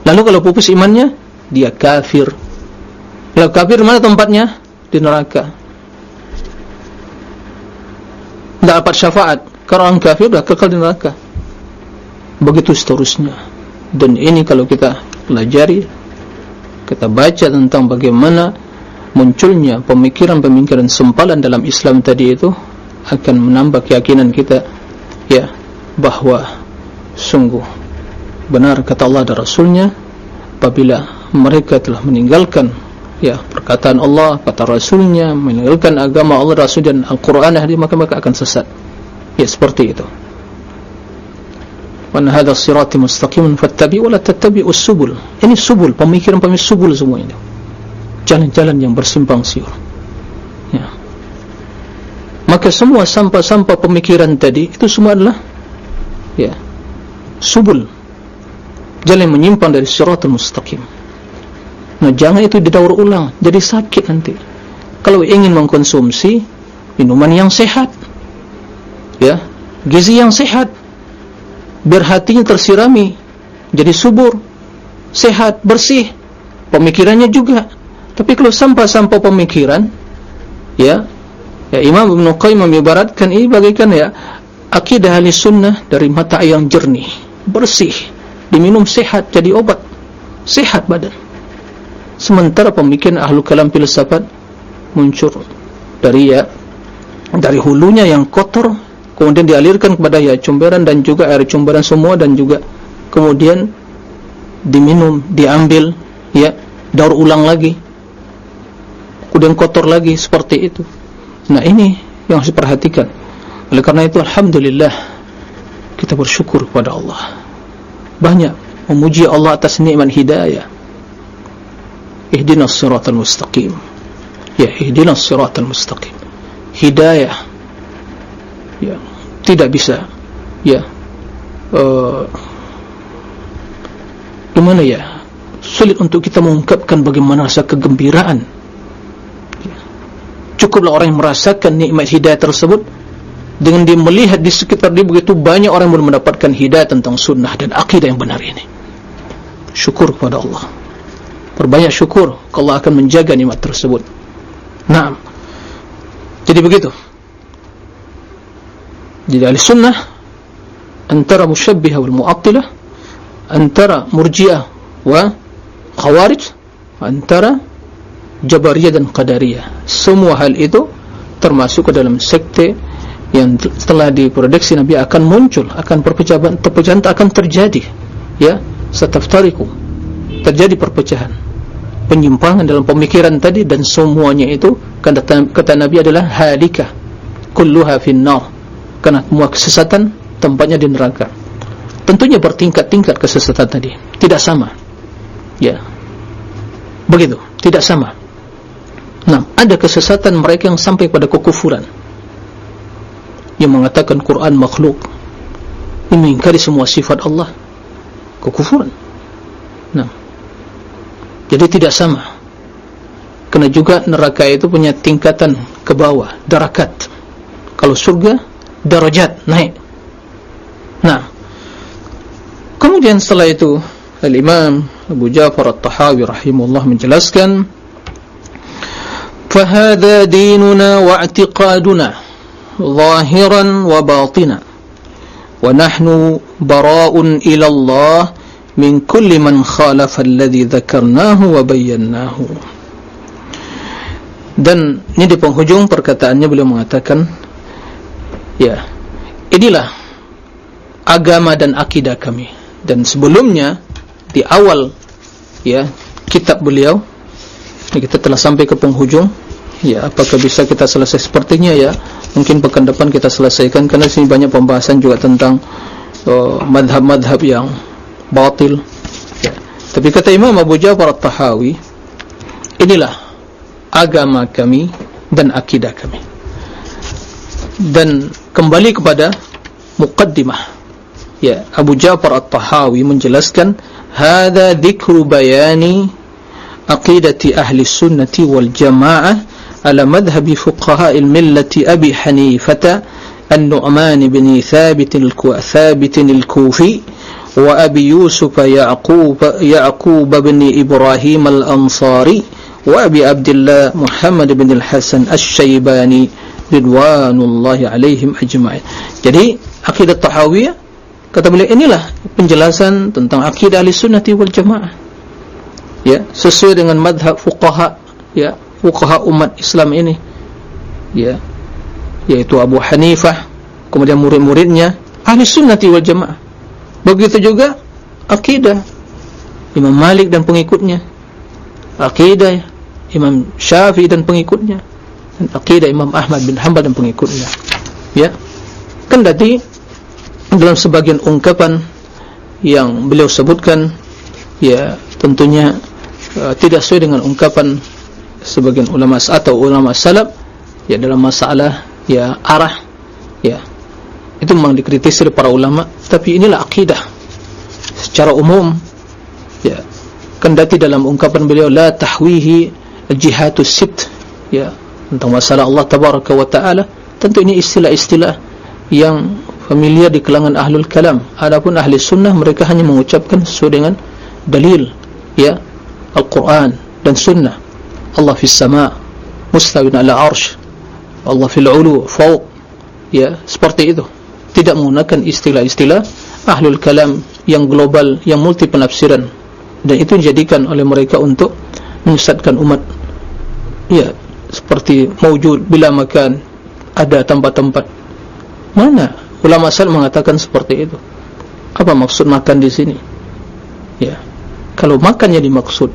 Speaker 1: Lalu kalau pupus imannya dia kafir. Kalau kafir mana tempatnya? Di neraka. Tidak dapat syafaat. Kalau orang kafir sudah kekal di neraka. Begitu seterusnya. Dan ini kalau kita pelajari kita baca tentang bagaimana munculnya pemikiran-pemikiran sempalan dalam Islam tadi itu akan menambah keyakinan kita ya bahwa sungguh benar kata Allah dan Rasulnya apabila mereka telah meninggalkan ya perkataan Allah kata Rasulnya meninggalkan agama Allah Rasul dan Al-Quran maka mereka akan sesat. Ya seperti itu. Wan hadha sirati mustaqim fattabi wa la tattabi'us subul. Ini subul pemikiran-pemikiran subul semua ini jalan-jalan yang bersimpang siur. Ya. Maka semua sampah-sampah pemikiran tadi itu semua adalah ya subul. Jalan menyimpang dari siratul mustaqim. Nah jangan itu didaur ulang jadi sakit nanti. Kalau ingin mengkonsumsi minuman yang sehat ya gizi yang sehat biar hatinya tersirami jadi subur sehat bersih pemikirannya juga tapi kalau sampah-sampah pemikiran ya ya Imam Ibn Qayyim mengibaratkan ini bagaikan ya akidah ahli sunnah dari mata air yang jernih bersih diminum sehat jadi obat sehat badan. Sementara pemikiran ahlu kalam filsafat muncul dari ya dari hulunya yang kotor kemudian dialirkan kepada ya cumberan dan juga air cumberan semua dan juga kemudian diminum diambil ya daur ulang lagi kemudian kotor lagi seperti itu. Nah ini yang harus diperhatikan. Oleh karena itu Alhamdulillah kita bersyukur kepada Allah. Banyak memuji Allah atas nikmat hidayah. Ihdinas siratal mustaqim. Ya ihdinas siratal mustaqim. Hidayah. Ya tidak bisa ya uh, gimana ya? Sulit untuk kita mengungkapkan bagaimana rasa kegembiraan cukuplah orang yang merasakan nikmat hidayah tersebut. Dengan dia melihat di sekitar dia begitu banyak orang yang mendapatkan hidayah tentang sunnah dan akidah yang benar ini. Syukur kepada Allah. Perbanyak syukur Allah akan menjaga nikmat tersebut. Nah jadi begitu. Jadi ahli sunnah antara musyabbihah wal mu'attilah antara murjiah wa khawarij antara Jabariyah dan Qadariyah. Semua hal itu termasuk ke dalam sekte yang telah diprediksi Nabi akan muncul akan perpecahan perpecahan akan terjadi ya. Sataftariku terjadi perpecahan penyimpangan dalam pemikiran tadi dan semuanya itu kata, kata Nabi adalah halika kulluha finnar karena semua kesesatan tempatnya di neraka. Tentunya bertingkat-tingkat kesesatan tadi tidak sama ya. Begitu tidak sama Nah, ada kesesatan mereka yang sampai pada kekufuran. Yang mengatakan Quran makhluk. Ini mengingkari semua sifat Allah. Kekufuran. Nah. Jadi tidak sama. Kena juga neraka itu punya tingkatan ke bawah darakat. Kalau surga darajat naik. Nah. Kemudian setelah itu Al-Imam Abu Ja'far At-Tahawi rahimahullah menjelaskan فهذا ديننا واعتقادنا ظاهرا وباطنا ونحن براء إلى الله من كل من خالف الذي ذكرناه وبيناه dan ini di penghujung perkataannya beliau mengatakan ya inilah agama dan akidah kami dan sebelumnya di awal ya kitab beliau kita telah sampai ke penghujung. Ya apakah bisa kita selesai? Sepertinya ya. Mungkin pekan depan kita selesaikan karena sini banyak pembahasan juga tentang uh, madhab-madhab yang batil. Ya. tapi kata Imam Abu Ja'far At-Tahawi inilah agama kami dan akidah kami. Dan kembali kepada muqaddimah. Ya Abu Ja'far At-Tahawi menjelaskan hadha dhikru bayani عقيدة أهل السنة والجماعة على مذهب فقهاء الملة أبي حنيفة النعمان بن ثابت ثابت الكوفي وأبي يوسف يعقوب يعقوب بن إبراهيم الأنصاري وأبي عبد الله محمد بن الحسن الشيباني رضوان الله عليهم أجمعين. Jadi akidah tahawiyah kata beliau inilah penjelasan tentang akidah ahli sunnati wal jamaah ya sesuai dengan madhab fuqaha ya fuqaha umat Islam ini. Ya yaitu Abu Hanifah kemudian murid-muridnya ahli sunnati wal jamaah. Begitu juga akidah Imam Malik dan pengikutnya. Akidah Imam Syafi'i dan pengikutnya. Dan akidah Imam Ahmad bin Hanbal dan pengikutnya. Ya kan tadi dalam sebagian ungkapan yang beliau sebutkan ya tentunya uh, tidak sesuai dengan ungkapan sebagian ulama atau ulama salaf ya dalam masalah ya arah ya. Itu memang dikritisir para ulama tapi inilah akidah. Secara umum ya kendati dalam ungkapan beliau la tahwihi jihatus sibt ya tentang masalah Allah tabaraka wa taala tentu ini istilah-istilah yang familiar di kalangan ahlul kalam. Adapun ahli sunnah mereka hanya mengucapkan sesuai dengan dalil ya Al-Quran dan sunnah. Allah fis sama mustawin ala arsh Allah fil ulu fawq. Ya seperti itu. Tidak menggunakan istilah-istilah ahlul kalam yang global yang multi penafsiran. Dan itu dijadikan oleh mereka untuk menyesatkan umat. Ya seperti maujud bila makan ada tempat-tempat. Mana ulama sal mengatakan seperti itu? Apa maksud makan di sini? Ya kalau makan yang dimaksud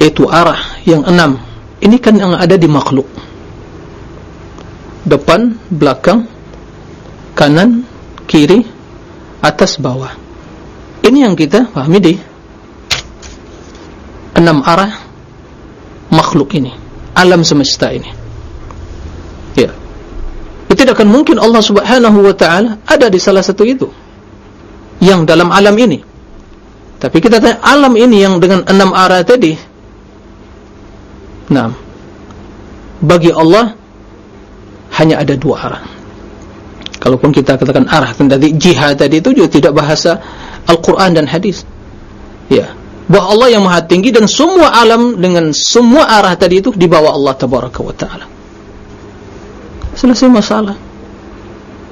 Speaker 1: itu arah yang enam. Ini kan yang ada di makhluk. Depan, belakang kanan, kiri atas, bawah. Ini yang kita pahami di enam arah makhluk ini alam semesta ini. Ya. Tidak akan mungkin Allah subhanahu wa ta'ala ada di salah satu itu yang dalam alam ini tapi kita tanya alam ini yang dengan enam arah tadi? Nah bagi Allah hanya ada dua arah. Kalaupun kita katakan arah tadi jihad tadi itu juga tidak bahasa Al-Quran dan hadis. Ya. Bahwa Allah yang maha tinggi dan semua alam dengan semua arah tadi itu di bawah Allah ta'ala. Selesai masalah.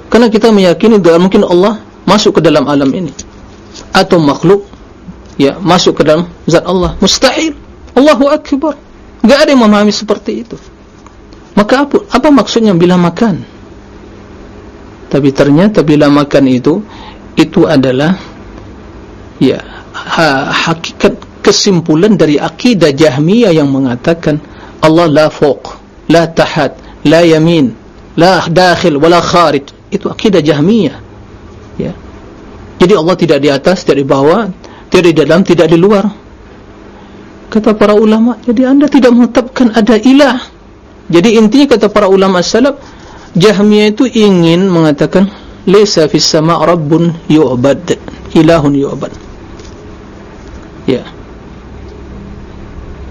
Speaker 1: Karena kita meyakini tidak mungkin Allah masuk ke dalam alam ini. Atau makhluk ya masuk ke dalam zat Allah. Mustahil. Allahu Akbar. Tidak ada yang memahami seperti itu. Maka apa, apa maksudnya bila makan? Tapi ternyata bila makan itu itu adalah ya ha, hakikat kesimpulan dari akidah jahmiyah yang mengatakan Allah la fuq la tahat la yamin la dakhil wala kharij itu akidah jahmiyah. Ya. Jadi Allah tidak di atas tidak di bawah tidak di dalam tidak di luar. Kata para ulama jadi anda tidak menetapkan ada ilah. Jadi intinya kata para ulama salaf jahmiyah itu ingin mengatakan laysa fis sama' rabbun yu'bad. Ilahun yu'bad. Ya.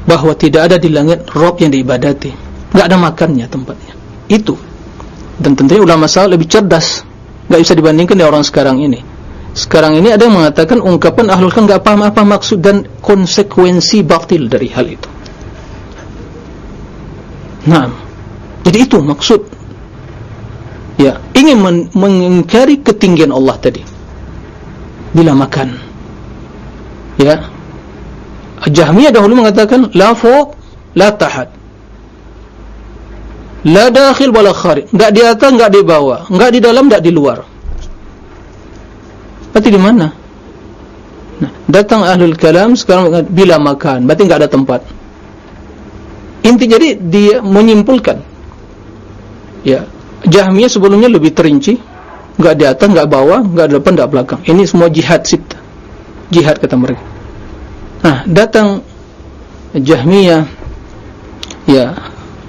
Speaker 1: Bahwa tidak ada di langit rob yang diibadati. Tidak ada makannya tempatnya. Itu. Dan tentunya ulama salaf lebih cerdas. Tidak bisa dibandingkan dengan orang sekarang ini sekarang ini ada yang mengatakan ungkapan ahlul kan tidak paham apa maksud dan konsekuensi batil dari hal itu. Nah jadi itu maksud. Ya ingin mengingkari ketinggian Allah tadi. Bila makan. Ya. Jahmiyah dahulu mengatakan la fawq la tahat. La dakhil wala kharij. Enggak di atas, enggak di bawah, enggak di dalam, enggak di luar. Berarti di mana? Nah, datang ahlul kalam sekarang bila makan, berarti enggak ada tempat. Inti jadi dia menyimpulkan. Ya, Jahmiyah sebelumnya lebih terinci, enggak di atas, enggak bawah, enggak depan, enggak belakang. Ini semua jihad sit. Jihad kata mereka. Nah, datang Jahmiyah ya,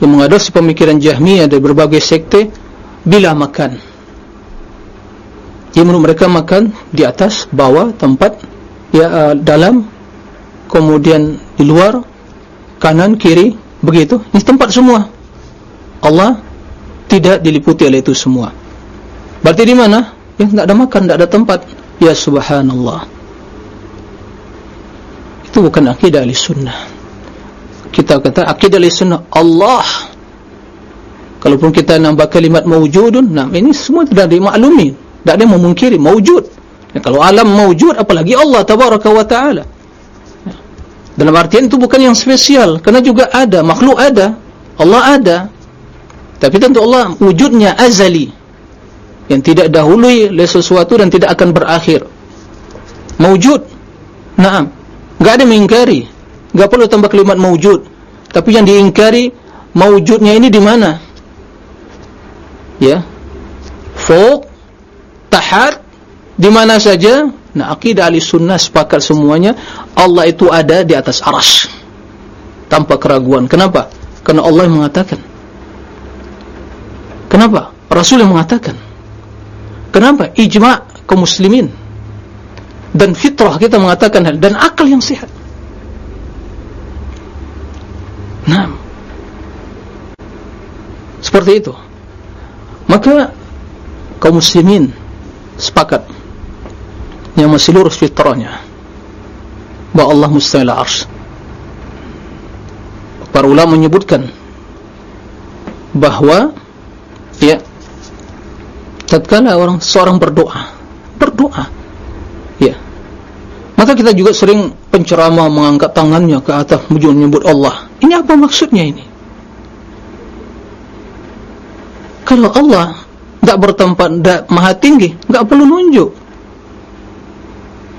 Speaker 1: yang mengadopsi pemikiran Jahmiyah dari berbagai sekte bila makan. Jadi menurut mereka makan di atas, bawah, tempat ya uh, dalam kemudian di luar kanan, kiri, begitu. Ini tempat semua. Allah tidak diliputi oleh itu semua. Berarti di mana? Ya, tidak ada makan, tidak ada tempat. Ya subhanallah itu bukan akidah ahli sunnah kita kata akidah ahli sunnah Allah kalaupun kita nambah kalimat mawujudun nah ini semua tidak dimaklumi tidak ada memungkiri mawujud ya, kalau alam mawujud apalagi Allah tabaraka wa ta'ala. Dalam artian itu bukan yang spesial. Karena juga ada makhluk ada. Allah ada. Tapi tentu Allah wujudnya azali. Yang tidak dahului oleh sesuatu dan tidak akan berakhir. Mawujud naam. Enggak ada mengingkari. Enggak perlu tambah kalimat maujud. Tapi yang diingkari maujudnya ini di mana? Ya. Fawq tahat di mana saja? Nah, akidah Ahlussunnah sepakat semuanya Allah itu ada di atas Arasy. Tanpa keraguan. Kenapa? Karena Allah yang mengatakan. Kenapa? Rasul yang mengatakan. Kenapa? Ijma' kaum muslimin. dan fitrah kita mengatakan hal dan akal yang sehat nah seperti itu maka kaum muslimin sepakat. Yang masih lurus fitrahnya. Bahawa Allah mustahil arsh. Para ulama menyebutkan bahawa ya tatkala orang seorang berdoa berdoa ya maka kita juga sering penceramah mengangkat tangannya ke atas menyebut Allah. Ini apa maksudnya ini? Kalau Allah tidak bertempat tidak maha tinggi tidak perlu nunjuk.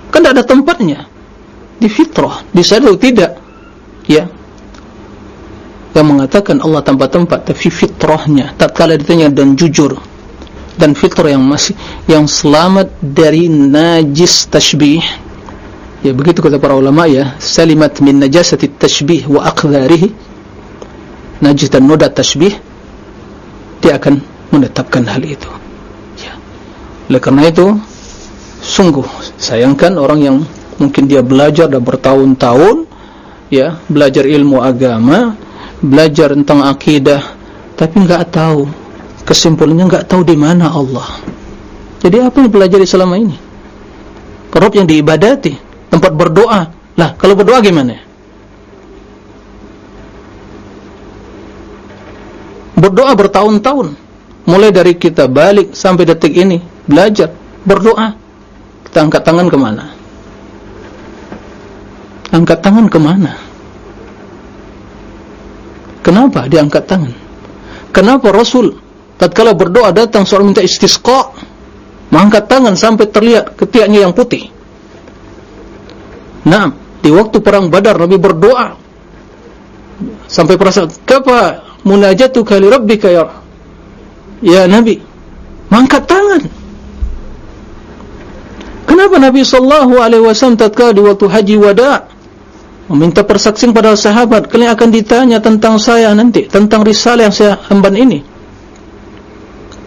Speaker 1: Kan tidak ada tempatnya. Di fitrah di sana tidak. Ya. Yang mengatakan Allah tanpa tempat tapi fitrahnya. Tak kala ditanya dan jujur. Dan fitrah yang masih yang selamat dari najis tashbih. Ya begitu kata para ulama ya. Salimat min najasati tashbih wa aqdarihi. Najis dan noda tashbih dia akan menetapkan hal itu. Ya. Oleh karena itu sungguh sayangkan orang yang mungkin dia belajar dah bertahun-tahun ya belajar ilmu agama belajar tentang akidah tapi enggak tahu kesimpulannya enggak tahu di mana Allah. Jadi apa yang belajar selama ini? Rob yang diibadati tempat berdoa. Lah kalau berdoa gimana? Berdoa bertahun-tahun mulai dari kita balik sampai detik ini belajar berdoa kita angkat tangan kemana angkat tangan kemana Kenapa dia angkat tangan? Kenapa Rasul tatkala berdoa datang seorang minta istisqa mengangkat tangan sampai terlihat ketiaknya yang putih? Nah, di waktu perang Badar Nabi berdoa sampai perasa kapa munajatuka li rabbika ya ya Nabi. Mengangkat tangan. Kenapa Nabi sallallahu alaihi wasallam tatkala di waktu haji wada' meminta persaksian pada sahabat? Kalian akan ditanya tentang saya nanti tentang risalah yang saya emban ini.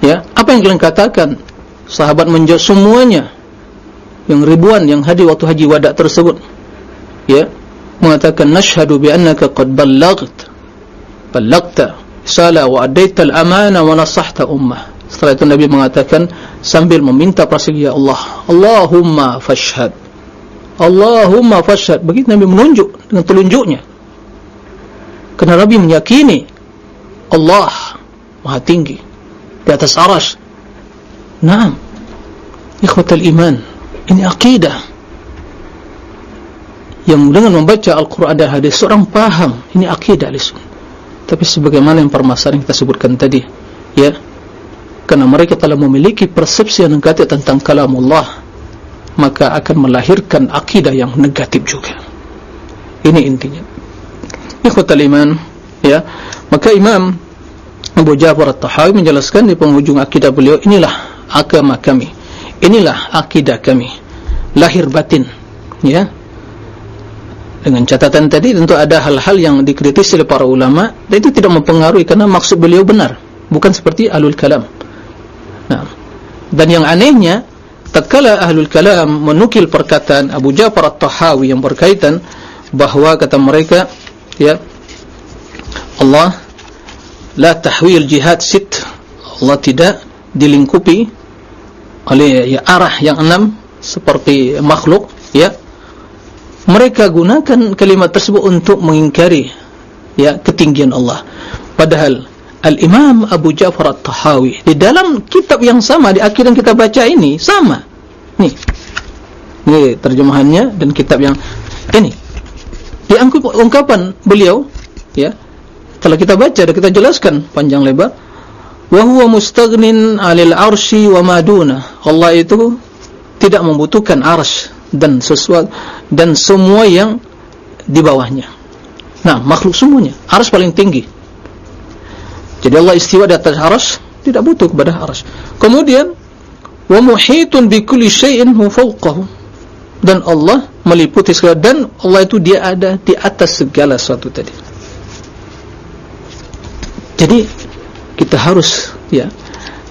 Speaker 1: Ya apa yang kalian katakan? Sahabat menjawab semuanya yang ribuan yang hadir waktu haji wada tersebut. Ya mengatakan nashhadu bi annaka qad ballaght ballagta sala wa adaita al-amana wa nasahta ummah. Setelah itu Nabi mengatakan sambil meminta persaksian ya Allah Allahumma fashhad. Allahumma fashad begitu Nabi menunjuk dengan telunjuknya. Kerana Nabi meyakini Allah maha tinggi di atas aras. Naam. Ikhwatal iman ini akidah yang dengan membaca Al-Quran dan hadis seorang paham ini akidah lisun tapi sebagaimana yang permasalahan yang kita sebutkan tadi ya kerana mereka telah memiliki persepsi yang negatif tentang kalam Allah maka akan melahirkan akidah yang negatif juga. Ini intinya. Ikhwatal iman ya maka imam Abu Jafar At-Tahawi menjelaskan di penghujung akidah beliau inilah agama kami. Inilah akidah kami. Lahir batin. Ya dengan catatan tadi tentu ada hal-hal yang dikritisi oleh para ulama dan itu tidak mempengaruhi karena maksud beliau benar bukan seperti alul kalam. Nah. Dan yang anehnya tatkala ahlul kalam menukil perkataan Abu Ja'far At-Tahawi yang berkaitan bahawa kata mereka ya Allah la tahwil jihad sit. Allah tidak dilingkupi oleh ya, arah yang enam seperti makhluk ya mereka gunakan kalimat tersebut untuk mengingkari ya ketinggian Allah. Padahal Al-Imam Abu Ja'far At-Tahawi di dalam kitab yang sama di akhir yang kita baca ini sama. Nih ini terjemahannya dan kitab yang ini. Diangkut ungkapan beliau ya setelah kita baca dan kita jelaskan panjang lebar. Wa huwa mustaghnin 'alil 'arsy wa maduna Allah itu tidak membutuhkan arsy dan sesuatu dan semua yang di bawahnya nah makhluk semuanya arsy paling tinggi jadi Allah istiwa di atas arsy tidak butuh kepada arsy. Kemudian wa muhitun bi kulli syai'in hu fawqahu. Dan Allah meliputi segala dan Allah itu dia ada di atas segala sesuatu tadi. Jadi kita harus ya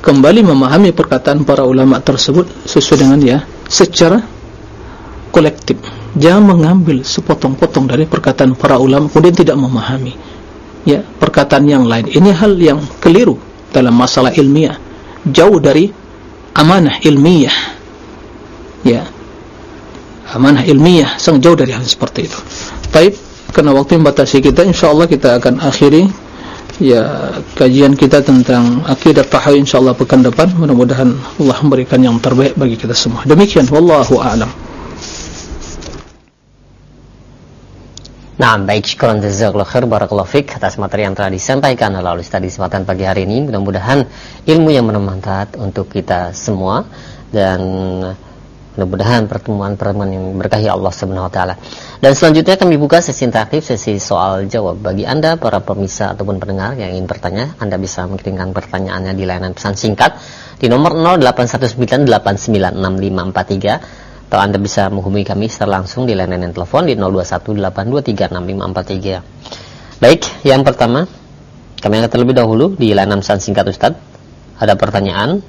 Speaker 1: kembali memahami perkataan para ulama tersebut sesuai dengan ya secara kolektif. Jangan mengambil sepotong-potong dari perkataan para ulama kemudian tidak memahami ya perkataan yang lain. Ini hal yang keliru dalam masalah ilmiah. Jauh dari amanah ilmiah ya. Amanah ilmiah sangat jauh dari hal seperti itu. Baik karena waktu membatasi kita insyaallah kita akan akhiri ya kajian kita tentang akidah tahawun insyaallah pekan depan. Mudah-mudahan Allah memberikan yang terbaik bagi kita semua. Demikian wallahu a'lam
Speaker 2: Nah, baik syukuran jazakallahu khair barakallahu fik atas materi yang telah disampaikan oleh Ustaz di kesempatan pagi hari ini. Mudah-mudahan ilmu yang bermanfaat untuk kita semua dan mudah-mudahan pertemuan-pertemuan yang berkahi Allah Subhanahu wa taala. Dan selanjutnya kami buka sesi interaktif, sesi soal jawab bagi Anda para pemirsa ataupun pendengar yang ingin bertanya, Anda bisa mengirimkan pertanyaannya di layanan pesan singkat di nomor 0819896543 atau Anda bisa menghubungi kami secara langsung di layanan telepon di 0218236543. Baik, yang pertama kami akan terlebih dahulu di layanan pesan singkat Ustaz. Ada pertanyaan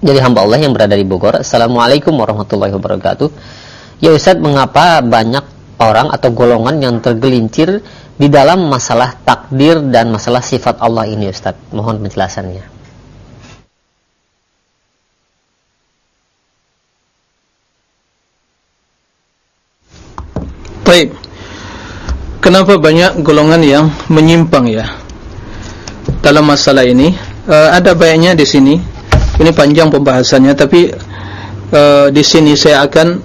Speaker 2: dari hamba Allah yang berada di Bogor. Assalamualaikum warahmatullahi wabarakatuh. Ya Ustaz, mengapa banyak orang atau golongan yang tergelincir di dalam masalah takdir dan masalah sifat Allah ini Ustaz? Mohon penjelasannya.
Speaker 1: Baik. Kenapa banyak golongan yang menyimpang ya dalam masalah ini? Uh, ada baiknya di sini. Ini panjang pembahasannya, tapi uh, di sini saya akan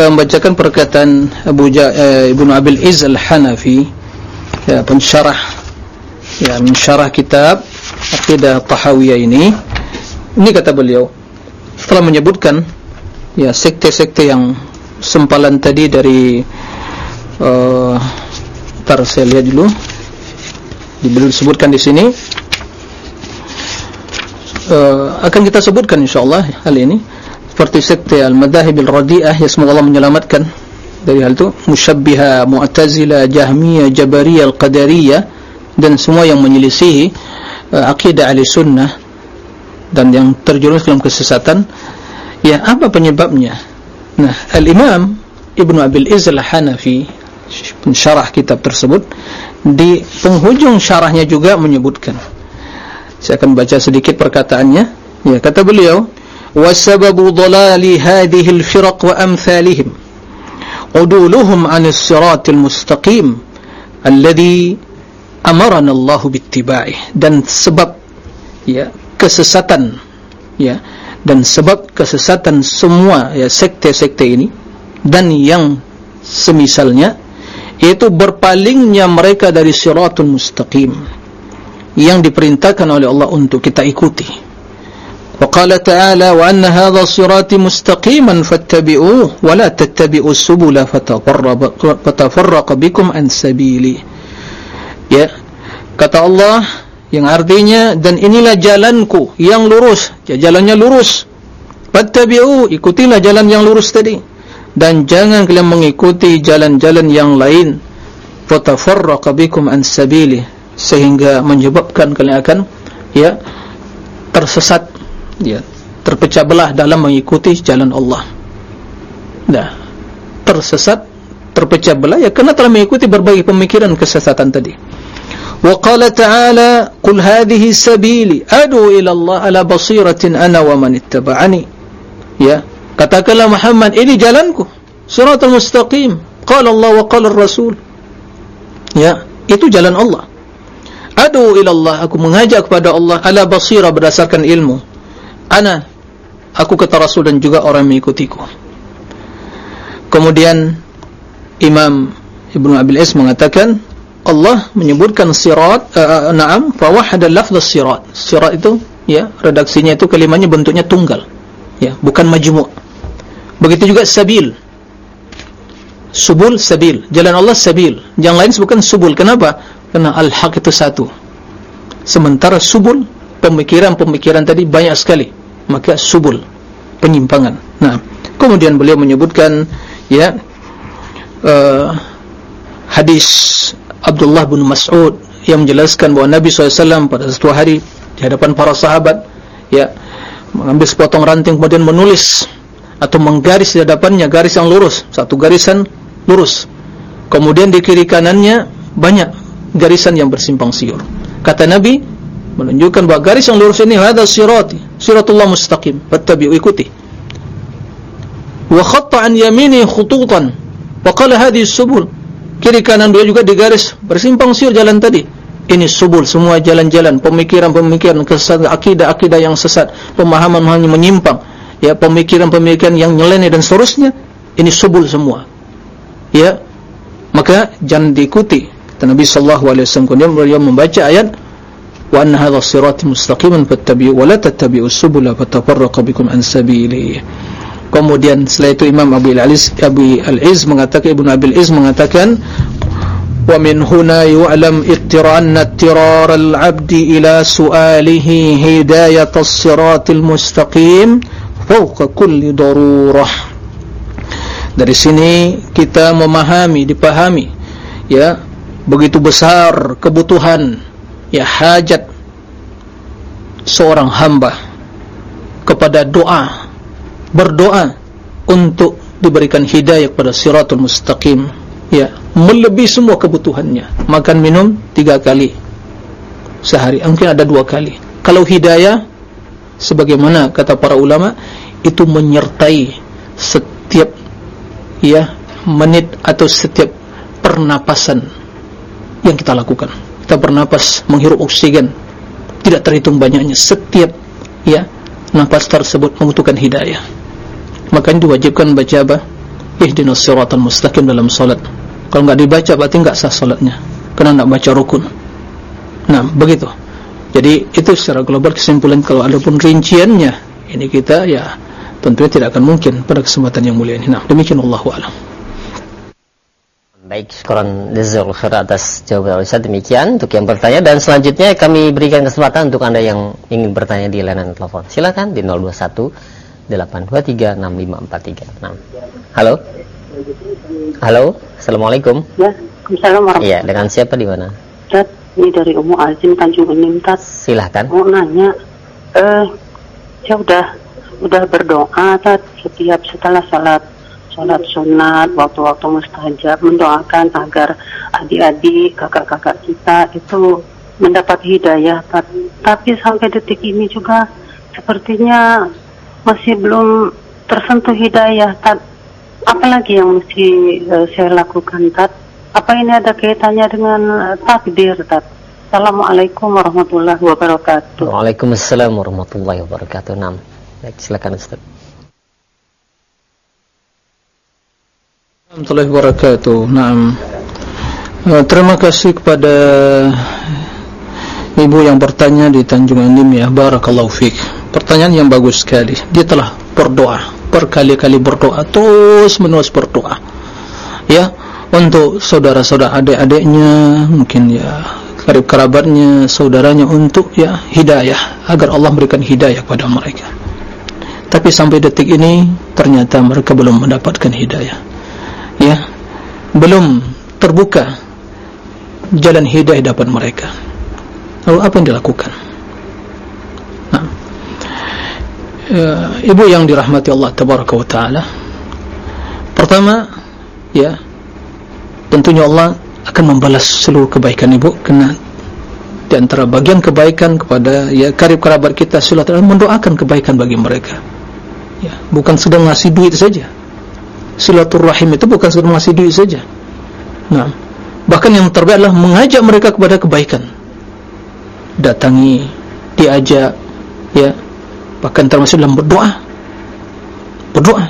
Speaker 1: uh, membacakan perkataan Abu ja, uh, Ibnu Abil Iz Al-Hanafi, ya, pensyarah, ya, mensyarah kitab Aqidah Tahawiyah ini. Ini kata beliau setelah menyebutkan ya sekte-sekte yang sempalan tadi dari uh, ntar saya lihat dulu. Diberi disebutkan di sini. Uh, akan kita sebutkan insyaallah hal ini. Seperti sekte al-madahib al-radi'ah ya semoga Allah menyelamatkan dari hal itu. Musyabbiha mu'tazila jahmiyah jabariyah al-qadariyah dan semua yang menyelisihi uh, akidah ahli sunnah dan yang terjerumus dalam kesesatan. Ya apa penyebabnya? Nah al-imam Ibnu Abil Izzal Hanafi pensyarah kitab tersebut di penghujung syarahnya juga menyebutkan. Saya akan baca sedikit perkataannya. Ya kata beliau wasababu dhalali hadhihi alfiraq wa amthalihim. Uduluhum 'anis siratil mustaqim alladhi amarana Allah bittiba'ih. Dan sebab ya kesesatan ya dan sebab kesesatan semua ya sekte-sekte ini dan yang semisalnya yaitu berpalingnya mereka dari siratul mustaqim yang diperintahkan oleh Allah untuk kita ikuti. Wa qala ta'ala wa anna hadha sirati mustaqiman fattabi'uh wa la tattabi'u subula fatafarraqa bikum an sabili. Ya kata Allah yang artinya dan inilah jalanku yang lurus. Ya, jalannya lurus. Fattabi'uh ikutilah jalan yang lurus tadi dan jangan kalian mengikuti jalan-jalan yang lain. Fatafarraqa bikum an sabili. Sehingga menyebabkan kalian akan ya tersesat ya terpecah belah dalam mengikuti jalan Allah. Nah tersesat terpecah belah ya karena telah mengikuti berbagai pemikiran kesesatan tadi. Wa qala ta'ala qul hadhihi sabili adu ila Allah ala basiratin ana wa man ittaba'ani. Ya Katakanlah Muhammad, ini jalanku. Suratul mustaqim. Qala Allah wa qala Rasul. Ya, itu jalan Allah. Adu ila Allah, aku mengajak kepada Allah ala basira berdasarkan ilmu. Ana aku kata Rasul dan juga orang mengikutiku. Kemudian Imam Ibnu Abil Is mengatakan Allah menyebutkan sirat uh, na'am fa wahada lafdz sirat. Sirat itu ya, redaksinya itu kalimatnya bentuknya tunggal. Ya, bukan majmu'. Begitu juga sabil. Subul sabil. Jalan Allah sabil. Yang lain bukan subul. Kenapa? Karena al-haq itu satu. Sementara subul, pemikiran-pemikiran tadi banyak sekali. Maka subul, penyimpangan. Nah, kemudian beliau menyebutkan ya uh, hadis Abdullah bin Mas'ud yang menjelaskan bahawa Nabi SAW pada satu hari di hadapan para sahabat ya mengambil sepotong ranting kemudian menulis atau menggaris di hadapannya garis yang lurus satu garisan lurus. Kemudian di kiri kanannya banyak garisan yang bersimpang siur. Kata Nabi menunjukkan bahawa garis yang lurus ini ada sirati siratullah mustaqim. Fattabi'u ikuti. Wa khatta an yamini khututan. Wa qala hadhihi subul. Kiri kanan dia juga digaris bersimpang siur jalan tadi. Ini subul semua jalan-jalan pemikiran-pemikiran kesesatan akidah-akidah yang sesat pemahaman hanya menyimpang ya pemikiran-pemikiran yang nyeleneh dan seterusnya ini subul semua. Ya maka jangan diikuti. Nabi sallallahu alaihi wasallam kemudian beliau membaca ayat wa anna hadha sirati mustaqiman fattabi'u wa la tattabi'us subula fatafarraqu bikum an sabilihi kemudian setelah itu Imam Abu Al-Aliz Abu Al-Iz mengatakan Ibnu Abi Al-Iz mengatakan wa min huna yu'lam ittiranna ittirar al-'abdi ila su'alihi hidayatas siratil mustaqim fawqa kulli darurah. Dari sini kita memahami dipahami ya begitu besar kebutuhan ya hajat seorang hamba kepada doa berdoa untuk diberikan hidayah kepada siratul mustaqim ya melebihi semua kebutuhannya. Makan minum tiga kali sehari mungkin ada dua kali. Kalau hidayah sebagaimana kata para ulama itu menyertai setiap ya menit atau setiap pernapasan yang kita lakukan. Kita bernapas menghirup oksigen. Tidak terhitung banyaknya. Setiap ya napas tersebut membutuhkan hidayah. Makanya diwajibkan baca apa? Ihdinas siratal mustaqim dalam salat kalau enggak dibaca berarti enggak sah salatnya karena enggak baca rukun. Nah begitu jadi itu secara global kesimpulan kalau ada pun rinciannya ini kita ya tentunya tidak akan mungkin pada kesempatan yang mulia ini nah demikian Allah wa'alam
Speaker 2: Baik, sekarang Dezul Khair atas jawaban Ustaz demikian untuk yang bertanya dan selanjutnya kami berikan kesempatan untuk Anda yang ingin bertanya di layanan telepon. Silakan di 021 823 6543. Nah. Halo. Halo, Assalamualaikum.
Speaker 3: Ya, Assalamualaikum.
Speaker 2: Iya, dengan siapa di mana?
Speaker 3: Ini dari Umu Azim Tanjung Bening, Tat.
Speaker 2: Silahkan.
Speaker 3: Mau nanya, eh, saya udah udah berdoa, Tat, setiap setelah salat salat sunat, waktu-waktu mustajab, mendoakan agar adik-adik, kakak-kakak kita itu mendapat hidayah, Tat. Tapi sampai detik ini juga sepertinya masih belum tersentuh hidayah, Tat apalagi yang mesti uh, saya lakukan Tat? Apa ini ada kaitannya dengan uh, takdir Tat? Assalamualaikum warahmatullahi wabarakatuh.
Speaker 2: Waalaikumsalam warahmatullahi wabarakatuh. Nam. Baik, silakan Ustaz.
Speaker 1: Warahmatullahi wabarakatuh. Naam. Uh, terima kasih kepada ibu yang bertanya di Tanjung Anim ya. Barakallahu fiik. Pertanyaan yang bagus sekali. Dia telah berdoa berkali-kali berdoa terus menerus berdoa ya untuk saudara-saudara adik-adiknya mungkin ya karib kerabatnya saudaranya untuk ya hidayah agar Allah berikan hidayah kepada mereka. Tapi sampai detik ini ternyata mereka belum mendapatkan hidayah. Ya belum terbuka jalan hidayah dapat mereka. Lalu apa yang dilakukan? Uh, ibu yang dirahmati Allah tabaraka wa taala. Pertama ya tentunya Allah akan membalas seluruh kebaikan ibu. Karena di antara bagian kebaikan kepada ya karib kerabat kita silaturahmi mendoakan kebaikan bagi mereka. Ya bukan sedang ngasih duit saja. Silaturahim itu bukan sedang ngasih duit saja. Nah bahkan yang terbaik adalah mengajak mereka kepada kebaikan. Datangi diajak ya bahkan termasuk dalam berdoa. Berdoa.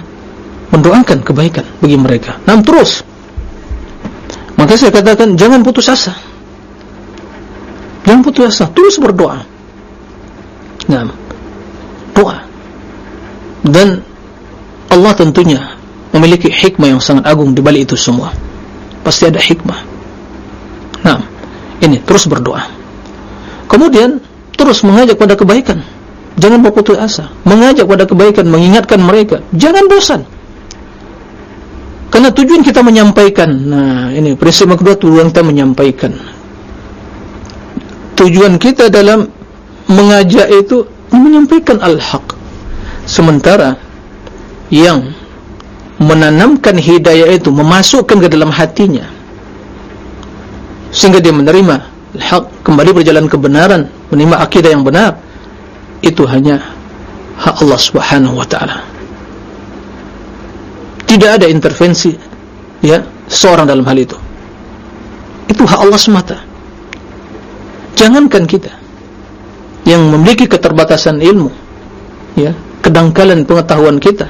Speaker 1: Mendoakan kebaikan bagi mereka. Dan terus maka saya katakan jangan putus asa. Jangan putus asa. Terus berdoa. Nah doa. Dan Allah tentunya memiliki hikmah yang sangat agung di balik itu semua. Pasti ada hikmah. Nah ini terus berdoa. Kemudian terus mengajak pada kebaikan. Jangan berputus asa. Mengajak pada kebaikan mengingatkan mereka. Jangan bosan karena tujuan kita menyampaikan nah ini prinsip kedua tujuan kita menyampaikan. Tujuan kita dalam mengajak itu menyampaikan al-haq. Sementara yang menanamkan hidayah itu memasukkan ke dalam hatinya sehingga dia menerima hak kembali berjalan kebenaran menerima akidah yang benar itu hanya hak Allah subhanahu wa ta'ala tidak ada intervensi ya seorang dalam hal itu. Itu hak Allah semata. Jangankan kita yang memiliki keterbatasan ilmu ya kedangkalan pengetahuan kita.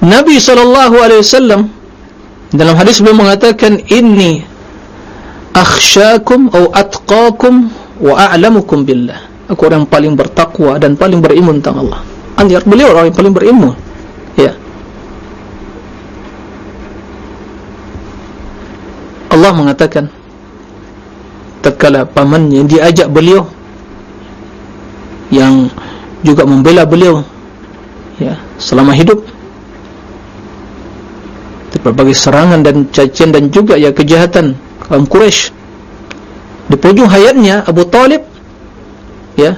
Speaker 1: Nabi SAW dalam hadis beliau mengatakan ini akhsyakum atau atqakum wa a'lamukum billah. Aku orang yang paling bertakwa dan paling berilmu tentang Allah. Anjar beliau orang yang paling berilmu ya Allah mengatakan tatkala pamannya diajak beliau yang juga membela beliau ya selama hidup berbagai serangan dan cacian dan juga ya kejahatan kaum Quraisy di penghujung hayatnya Abu Talib ya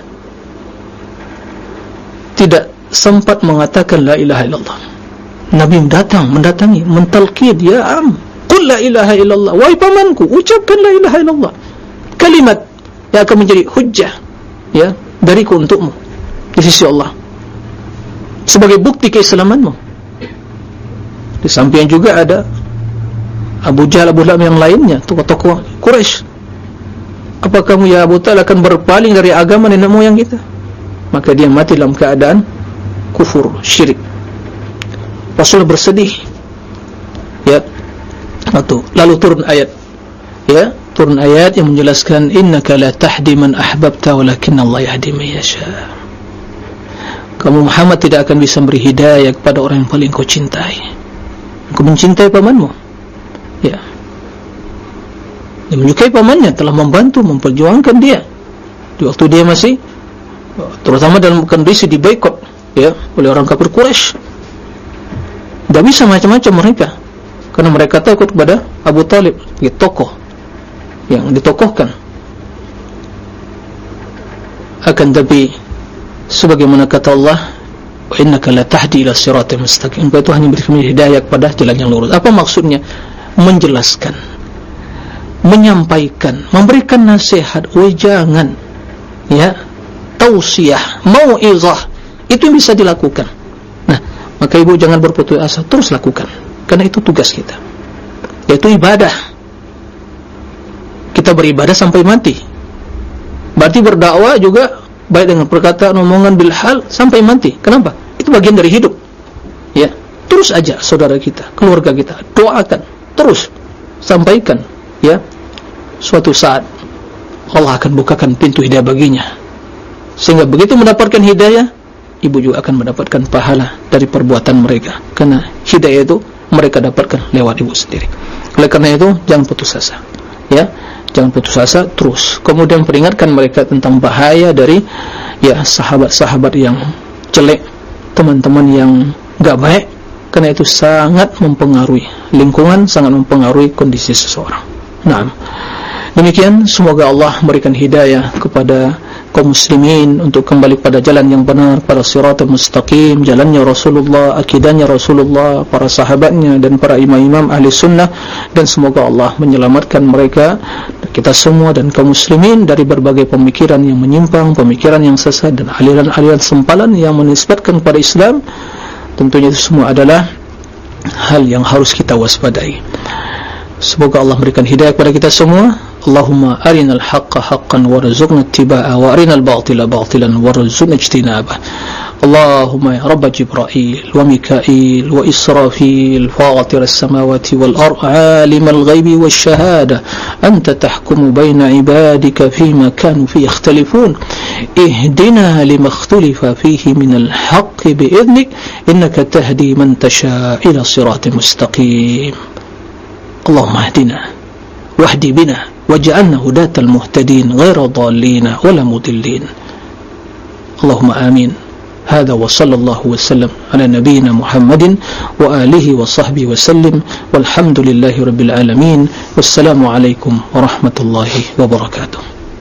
Speaker 1: tidak sempat mengatakan la ilaha illallah. Nabi datang mendatangi mentalqid ya am qul la ilaha illallah. Wahai pamanku ucapkan la ilaha illallah. Kalimat yang akan menjadi hujjah ya dariku untukmu di sisi Allah. Sebagai bukti keislamanmu. Di samping juga ada Abu Jahal Abu Lahab yang lainnya tokoh-tokoh Quraisy. Apa kamu ya Abu Talib akan berpaling dari agama nenek moyang kita? Maka dia mati dalam keadaan kufur syirik. Rasul bersedih. Ya atau lalu turun ayat. Ya turun ayat yang menjelaskan innaka la tahdi man ahbabta walakin Allah yahdi man yasha. Kamu Muhammad tidak akan bisa beri hidayah kepada orang yang paling kau cintai. Kau mencintai pamanmu. Ya. Dia menyukai pamannya telah membantu memperjuangkan dia. Di waktu dia masih terutama dalam kondisi di boykot ya oleh orang kafir Quraisy. Tidak bisa macam-macam mereka karena mereka takut kepada Abu Talib ya, tokoh yang ditokohkan. Akan tapi sebagaimana kata Allah innaka la tahdi ila siratal mustaqim. Itu hanya memberikan hidayah kepada jalan yang lurus. Apa maksudnya? Menjelaskan menyampaikan memberikan nasihat jangan ya tausiah mau'izah. Itu yang bisa dilakukan. Nah maka ibu jangan berputus asa terus lakukan karena itu tugas kita. Yaitu ibadah. Kita beribadah sampai mati. Berarti berdakwah juga baik dengan perkataan omongan bil hal sampai mati. Kenapa? Itu bagian dari hidup. Ya. Terus aja saudara kita keluarga kita. Doakan. Terus. Sampaikan. Ya. Suatu saat Allah akan bukakan pintu hidayah baginya. Sehingga begitu mendapatkan hidayah ibu juga akan mendapatkan pahala dari perbuatan mereka. Karena hidayah itu mereka dapatkan lewat ibu sendiri. Oleh karena itu jangan putus asa. Ya jangan putus asa terus. Kemudian peringatkan mereka tentang bahaya dari ya sahabat-sahabat yang jelek teman-teman yang gak baik. Karena itu sangat mempengaruhi lingkungan sangat mempengaruhi kondisi seseorang. Nah demikian semoga Allah memberikan hidayah kepada kaum muslimin untuk kembali pada jalan yang benar pada siratul mustaqim jalannya Rasulullah akidahnya Rasulullah para sahabatnya dan para imam-imam ahli sunnah. Dan semoga Allah menyelamatkan mereka kita semua dan kaum muslimin dari berbagai pemikiran yang menyimpang pemikiran yang sesat dan aliran-aliran sempalan yang menisbatkan kepada Islam. Tentunya itu semua adalah hal yang harus kita waspadai. Semoga Allah memberikan hidayah kepada kita semua اللهم أرنا الحق حقا وارزقنا اتباعه وأرنا الباطل باطلا وارزقنا اجتنابه. اللهم يا رب جبرائيل وميكائيل وإسرافيل فاطر السماوات والأرض عالم الغيب والشهادة أنت تحكم بين عبادك فيما كانوا فيه يختلفون. اهدنا لما اختلف فيه من الحق بإذنك إنك تهدي من تشاء إلى صراط مستقيم. اللهم اهدنا واهدي بنا. واجعلنا هداة المهتدين غير ضالين ولا مضلين. اللهم آمين. هذا وصلى الله وسلم على نبينا محمد وآله وصحبه وسلم. والحمد لله رب العالمين. والسلام عليكم ورحمة الله وبركاته.